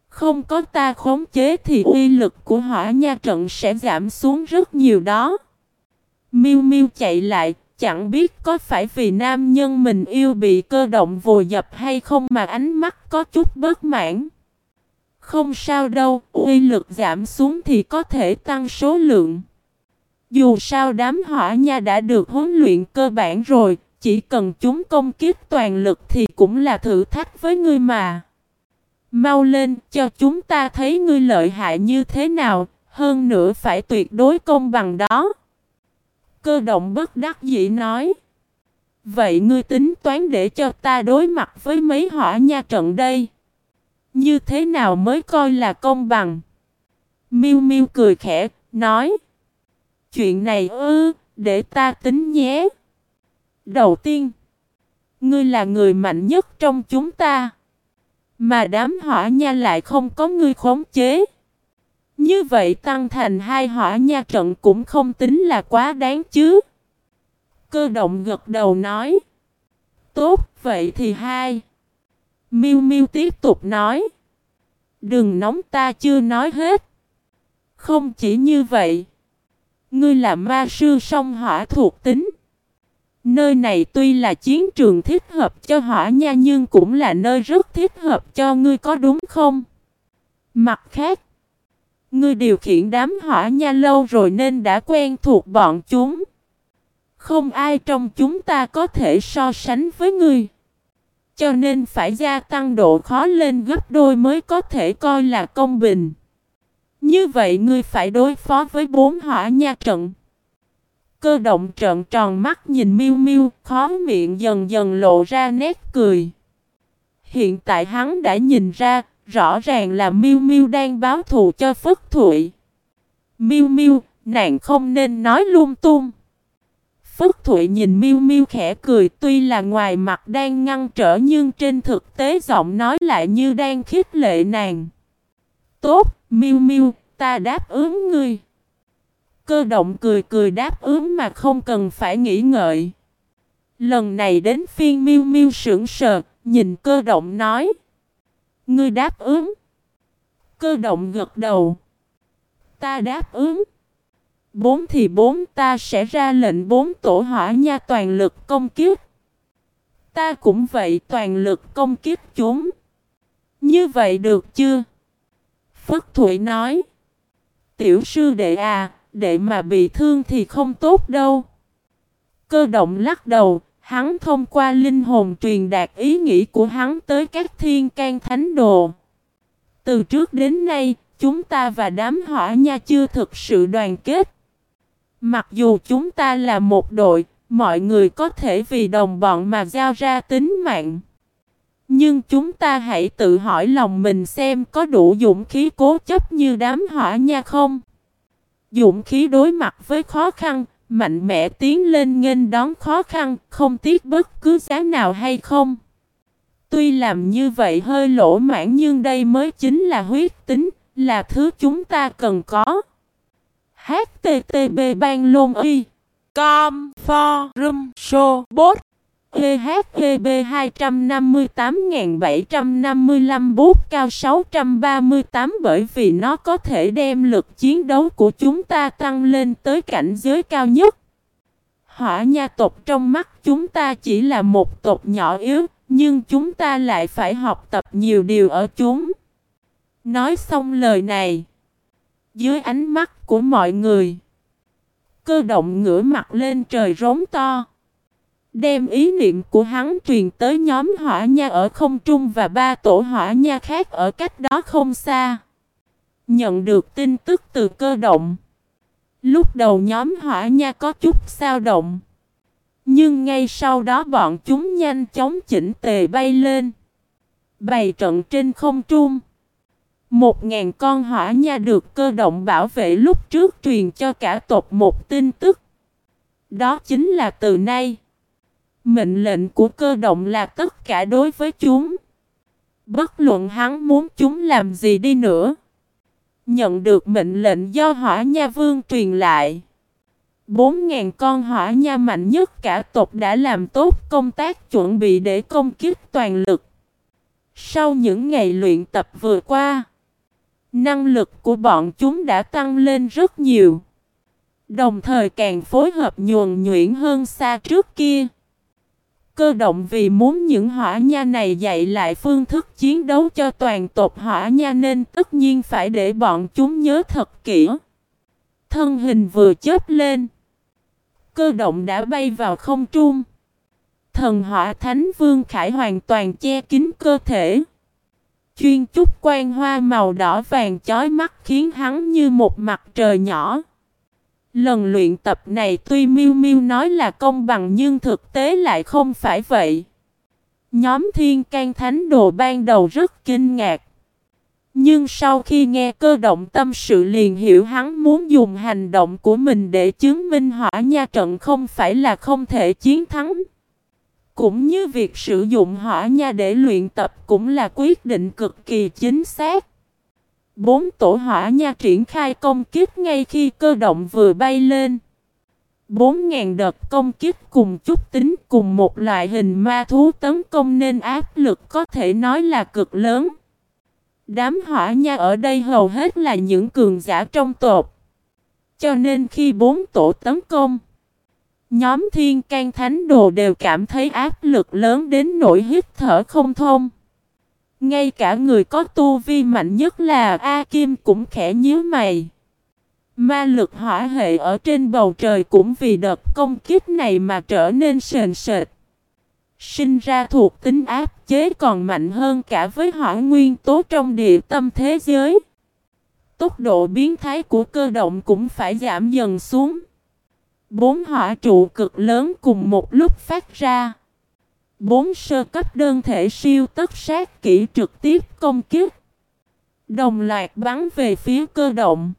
Không có ta khống chế thì uy lực của hỏa nha trận sẽ giảm xuống rất nhiều đó. Miu Miu chạy lại, chẳng biết có phải vì nam nhân mình yêu bị cơ động vùi dập hay không mà ánh mắt có chút bất mãn. Không sao đâu, uy lực giảm xuống thì có thể tăng số lượng. Dù sao đám hỏa nha đã được huấn luyện cơ bản rồi, chỉ cần chúng công kích toàn lực thì cũng là thử thách với ngươi mà. Mau lên cho chúng ta thấy ngươi lợi hại như thế nào, hơn nữa phải tuyệt đối công bằng đó. Cơ động bất đắc dĩ nói. Vậy ngươi tính toán để cho ta đối mặt với mấy hỏa nha trận đây. Như thế nào mới coi là công bằng? Miu Miu cười khẽ, nói. Chuyện này ư, để ta tính nhé. Đầu tiên, ngươi là người mạnh nhất trong chúng ta. Mà đám hỏa nha lại không có ngươi khống chế. Như vậy tăng thành hai hỏa nha trận cũng không tính là quá đáng chứ. Cơ động gật đầu nói. Tốt, vậy thì hai. Miu Miu tiếp tục nói. Đừng nóng ta chưa nói hết. Không chỉ như vậy. Ngươi là ma sư song hỏa thuộc tính. Nơi này tuy là chiến trường thích hợp cho hỏa nha nhưng cũng là nơi rất thích hợp cho ngươi có đúng không? Mặt khác, ngươi điều khiển đám hỏa nha lâu rồi nên đã quen thuộc bọn chúng. Không ai trong chúng ta có thể so sánh với ngươi. Cho nên phải gia tăng độ khó lên gấp đôi mới có thể coi là công bình. Như vậy ngươi phải đối phó với bốn hỏa nha trận. Cơ động trợn tròn mắt nhìn miu miu, khó miệng dần dần lộ ra nét cười. Hiện tại hắn đã nhìn ra, rõ ràng là miu miu đang báo thù cho Phất Thụy. miu miu, nàng không nên nói lung tung. Phất Thụy nhìn miu miu khẽ cười, tuy là ngoài mặt đang ngăn trở nhưng trên thực tế giọng nói lại như đang khích lệ nàng. Tốt, miu miu, ta đáp ứng ngươi. Cơ động cười cười đáp ứng mà không cần phải nghĩ ngợi. Lần này đến phiên miu miu sững sờ, nhìn cơ động nói. Ngươi đáp ứng. Cơ động gật đầu. Ta đáp ứng. Bốn thì bốn ta sẽ ra lệnh bốn tổ hỏa nha toàn lực công kiếp. Ta cũng vậy toàn lực công kiếp chúng. Như vậy được chưa? Phất Thụy nói. Tiểu sư đệ à, đệ mà bị thương thì không tốt đâu. Cơ động lắc đầu, hắn thông qua linh hồn truyền đạt ý nghĩ của hắn tới các thiên can thánh đồ. Từ trước đến nay, chúng ta và đám hỏa nha chưa thực sự đoàn kết. Mặc dù chúng ta là một đội, mọi người có thể vì đồng bọn mà giao ra tính mạng. Nhưng chúng ta hãy tự hỏi lòng mình xem có đủ dũng khí cố chấp như đám hỏa nha không? Dũng khí đối mặt với khó khăn, mạnh mẽ tiến lên nghênh đón khó khăn, không tiếc bất cứ giá nào hay không? Tuy làm như vậy hơi lỗ mãn nhưng đây mới chính là huyết tính, là thứ chúng ta cần có. HTTP Ban Lôn Y Com Forum Show Bot EHEB 258.755 bút cao 638 bởi vì nó có thể đem lực chiến đấu của chúng ta tăng lên tới cảnh giới cao nhất. Hỏa nha tộc trong mắt chúng ta chỉ là một tộc nhỏ yếu, nhưng chúng ta lại phải học tập nhiều điều ở chúng. Nói xong lời này, dưới ánh mắt của mọi người, cơ động ngửa mặt lên trời rống to. Đem ý niệm của hắn truyền tới nhóm hỏa nha ở không trung và ba tổ hỏa nha khác ở cách đó không xa. Nhận được tin tức từ cơ động. Lúc đầu nhóm hỏa nha có chút sao động. Nhưng ngay sau đó bọn chúng nhanh chóng chỉnh tề bay lên. Bày trận trên không trung. Một ngàn con hỏa nha được cơ động bảo vệ lúc trước truyền cho cả tộc một tin tức. Đó chính là từ nay. Mệnh lệnh của cơ động là tất cả đối với chúng. Bất luận hắn muốn chúng làm gì đi nữa. Nhận được mệnh lệnh do hỏa nha vương truyền lại. 4.000 con hỏa nha mạnh nhất cả tộc đã làm tốt công tác chuẩn bị để công kích toàn lực. Sau những ngày luyện tập vừa qua, năng lực của bọn chúng đã tăng lên rất nhiều. Đồng thời càng phối hợp nhuần nhuyễn hơn xa trước kia. Cơ động vì muốn những hỏa nha này dạy lại phương thức chiến đấu cho toàn tộc hỏa nha nên tất nhiên phải để bọn chúng nhớ thật kỹ. Thân hình vừa chớp lên. Cơ động đã bay vào không trung. Thần hỏa thánh vương khải hoàn toàn che kín cơ thể. Chuyên chút quan hoa màu đỏ vàng chói mắt khiến hắn như một mặt trời nhỏ. Lần luyện tập này tuy miêu miêu nói là công bằng nhưng thực tế lại không phải vậy. Nhóm thiên can thánh đồ ban đầu rất kinh ngạc. Nhưng sau khi nghe cơ động tâm sự liền hiểu hắn muốn dùng hành động của mình để chứng minh hỏa nha trận không phải là không thể chiến thắng. Cũng như việc sử dụng hỏa nha để luyện tập cũng là quyết định cực kỳ chính xác. Bốn tổ hỏa nha triển khai công kích ngay khi cơ động vừa bay lên. Bốn ngàn đợt công kích cùng chút tính cùng một loại hình ma thú tấn công nên áp lực có thể nói là cực lớn. Đám hỏa nha ở đây hầu hết là những cường giả trong tộc. Cho nên khi bốn tổ tấn công, nhóm thiên can thánh đồ đều cảm thấy áp lực lớn đến nỗi hít thở không thông. Ngay cả người có tu vi mạnh nhất là A Kim cũng khẽ nhíu mày. Ma lực hỏa hệ ở trên bầu trời cũng vì đợt công kích này mà trở nên sền sệt. Sinh ra thuộc tính áp chế còn mạnh hơn cả với hỏa nguyên tố trong địa tâm thế giới. Tốc độ biến thái của cơ động cũng phải giảm dần xuống. Bốn hỏa trụ cực lớn cùng một lúc phát ra. Bốn sơ cấp đơn thể siêu tất sát kỹ trực tiếp công kích. Đồng loạt bắn về phía cơ động.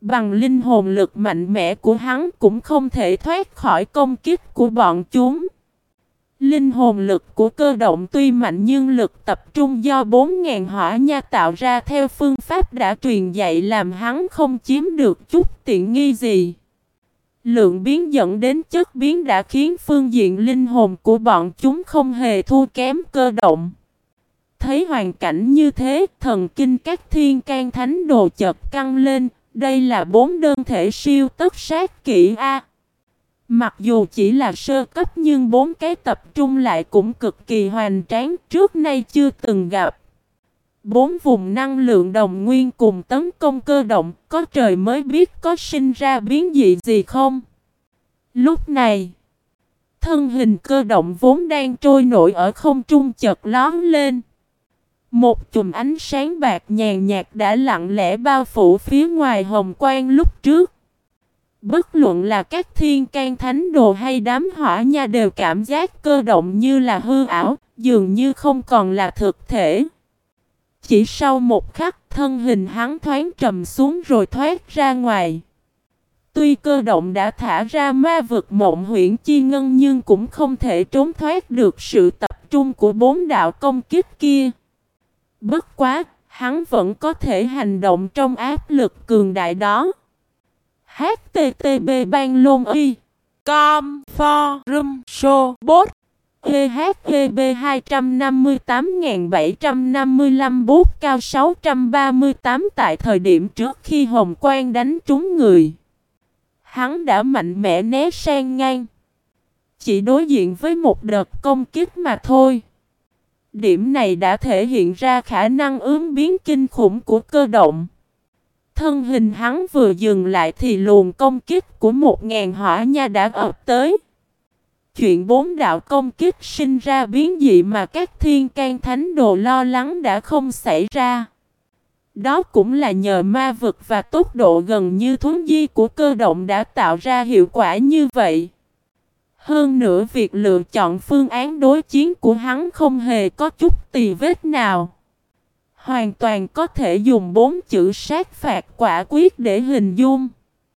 Bằng linh hồn lực mạnh mẽ của hắn cũng không thể thoát khỏi công kích của bọn chúng. Linh hồn lực của cơ động tuy mạnh nhưng lực tập trung do 4.000 hỏa nha tạo ra theo phương pháp đã truyền dạy làm hắn không chiếm được chút tiện nghi gì. Lượng biến dẫn đến chất biến đã khiến phương diện linh hồn của bọn chúng không hề thua kém cơ động. Thấy hoàn cảnh như thế, thần kinh các thiên can thánh đồ chợt căng lên, đây là bốn đơn thể siêu tất sát kỹ A. Mặc dù chỉ là sơ cấp nhưng bốn cái tập trung lại cũng cực kỳ hoành tráng trước nay chưa từng gặp. Bốn vùng năng lượng đồng nguyên cùng tấn công cơ động, có trời mới biết có sinh ra biến dị gì không? Lúc này, thân hình cơ động vốn đang trôi nổi ở không trung chợt lón lên. Một chùm ánh sáng bạc nhàn nhạt đã lặng lẽ bao phủ phía ngoài hồng quang lúc trước. Bất luận là các thiên can thánh đồ hay đám hỏa nha đều cảm giác cơ động như là hư ảo, dường như không còn là thực thể. Chỉ sau một khắc thân hình hắn thoáng trầm xuống rồi thoát ra ngoài. Tuy cơ động đã thả ra ma vực mộng huyện chi ngân nhưng cũng không thể trốn thoát được sự tập trung của bốn đạo công kích kia. Bất quá, hắn vẫn có thể hành động trong áp lực cường đại đó. HTTP Ban Lôn Y Com Forum Show Bot EHEB 258.755 bút cao 638 tại thời điểm trước khi Hồng Quang đánh trúng người. Hắn đã mạnh mẽ né sang ngang. Chỉ đối diện với một đợt công kích mà thôi. Điểm này đã thể hiện ra khả năng ứng biến kinh khủng của cơ động. Thân hình hắn vừa dừng lại thì luồng công kích của một ngàn hỏa nha đã ập tới. Chuyện bốn đạo công kích sinh ra biến dị mà các thiên can thánh đồ lo lắng đã không xảy ra. Đó cũng là nhờ ma vực và tốc độ gần như thuấn di của cơ động đã tạo ra hiệu quả như vậy. Hơn nữa việc lựa chọn phương án đối chiến của hắn không hề có chút tì vết nào. Hoàn toàn có thể dùng bốn chữ sát phạt quả quyết để hình dung.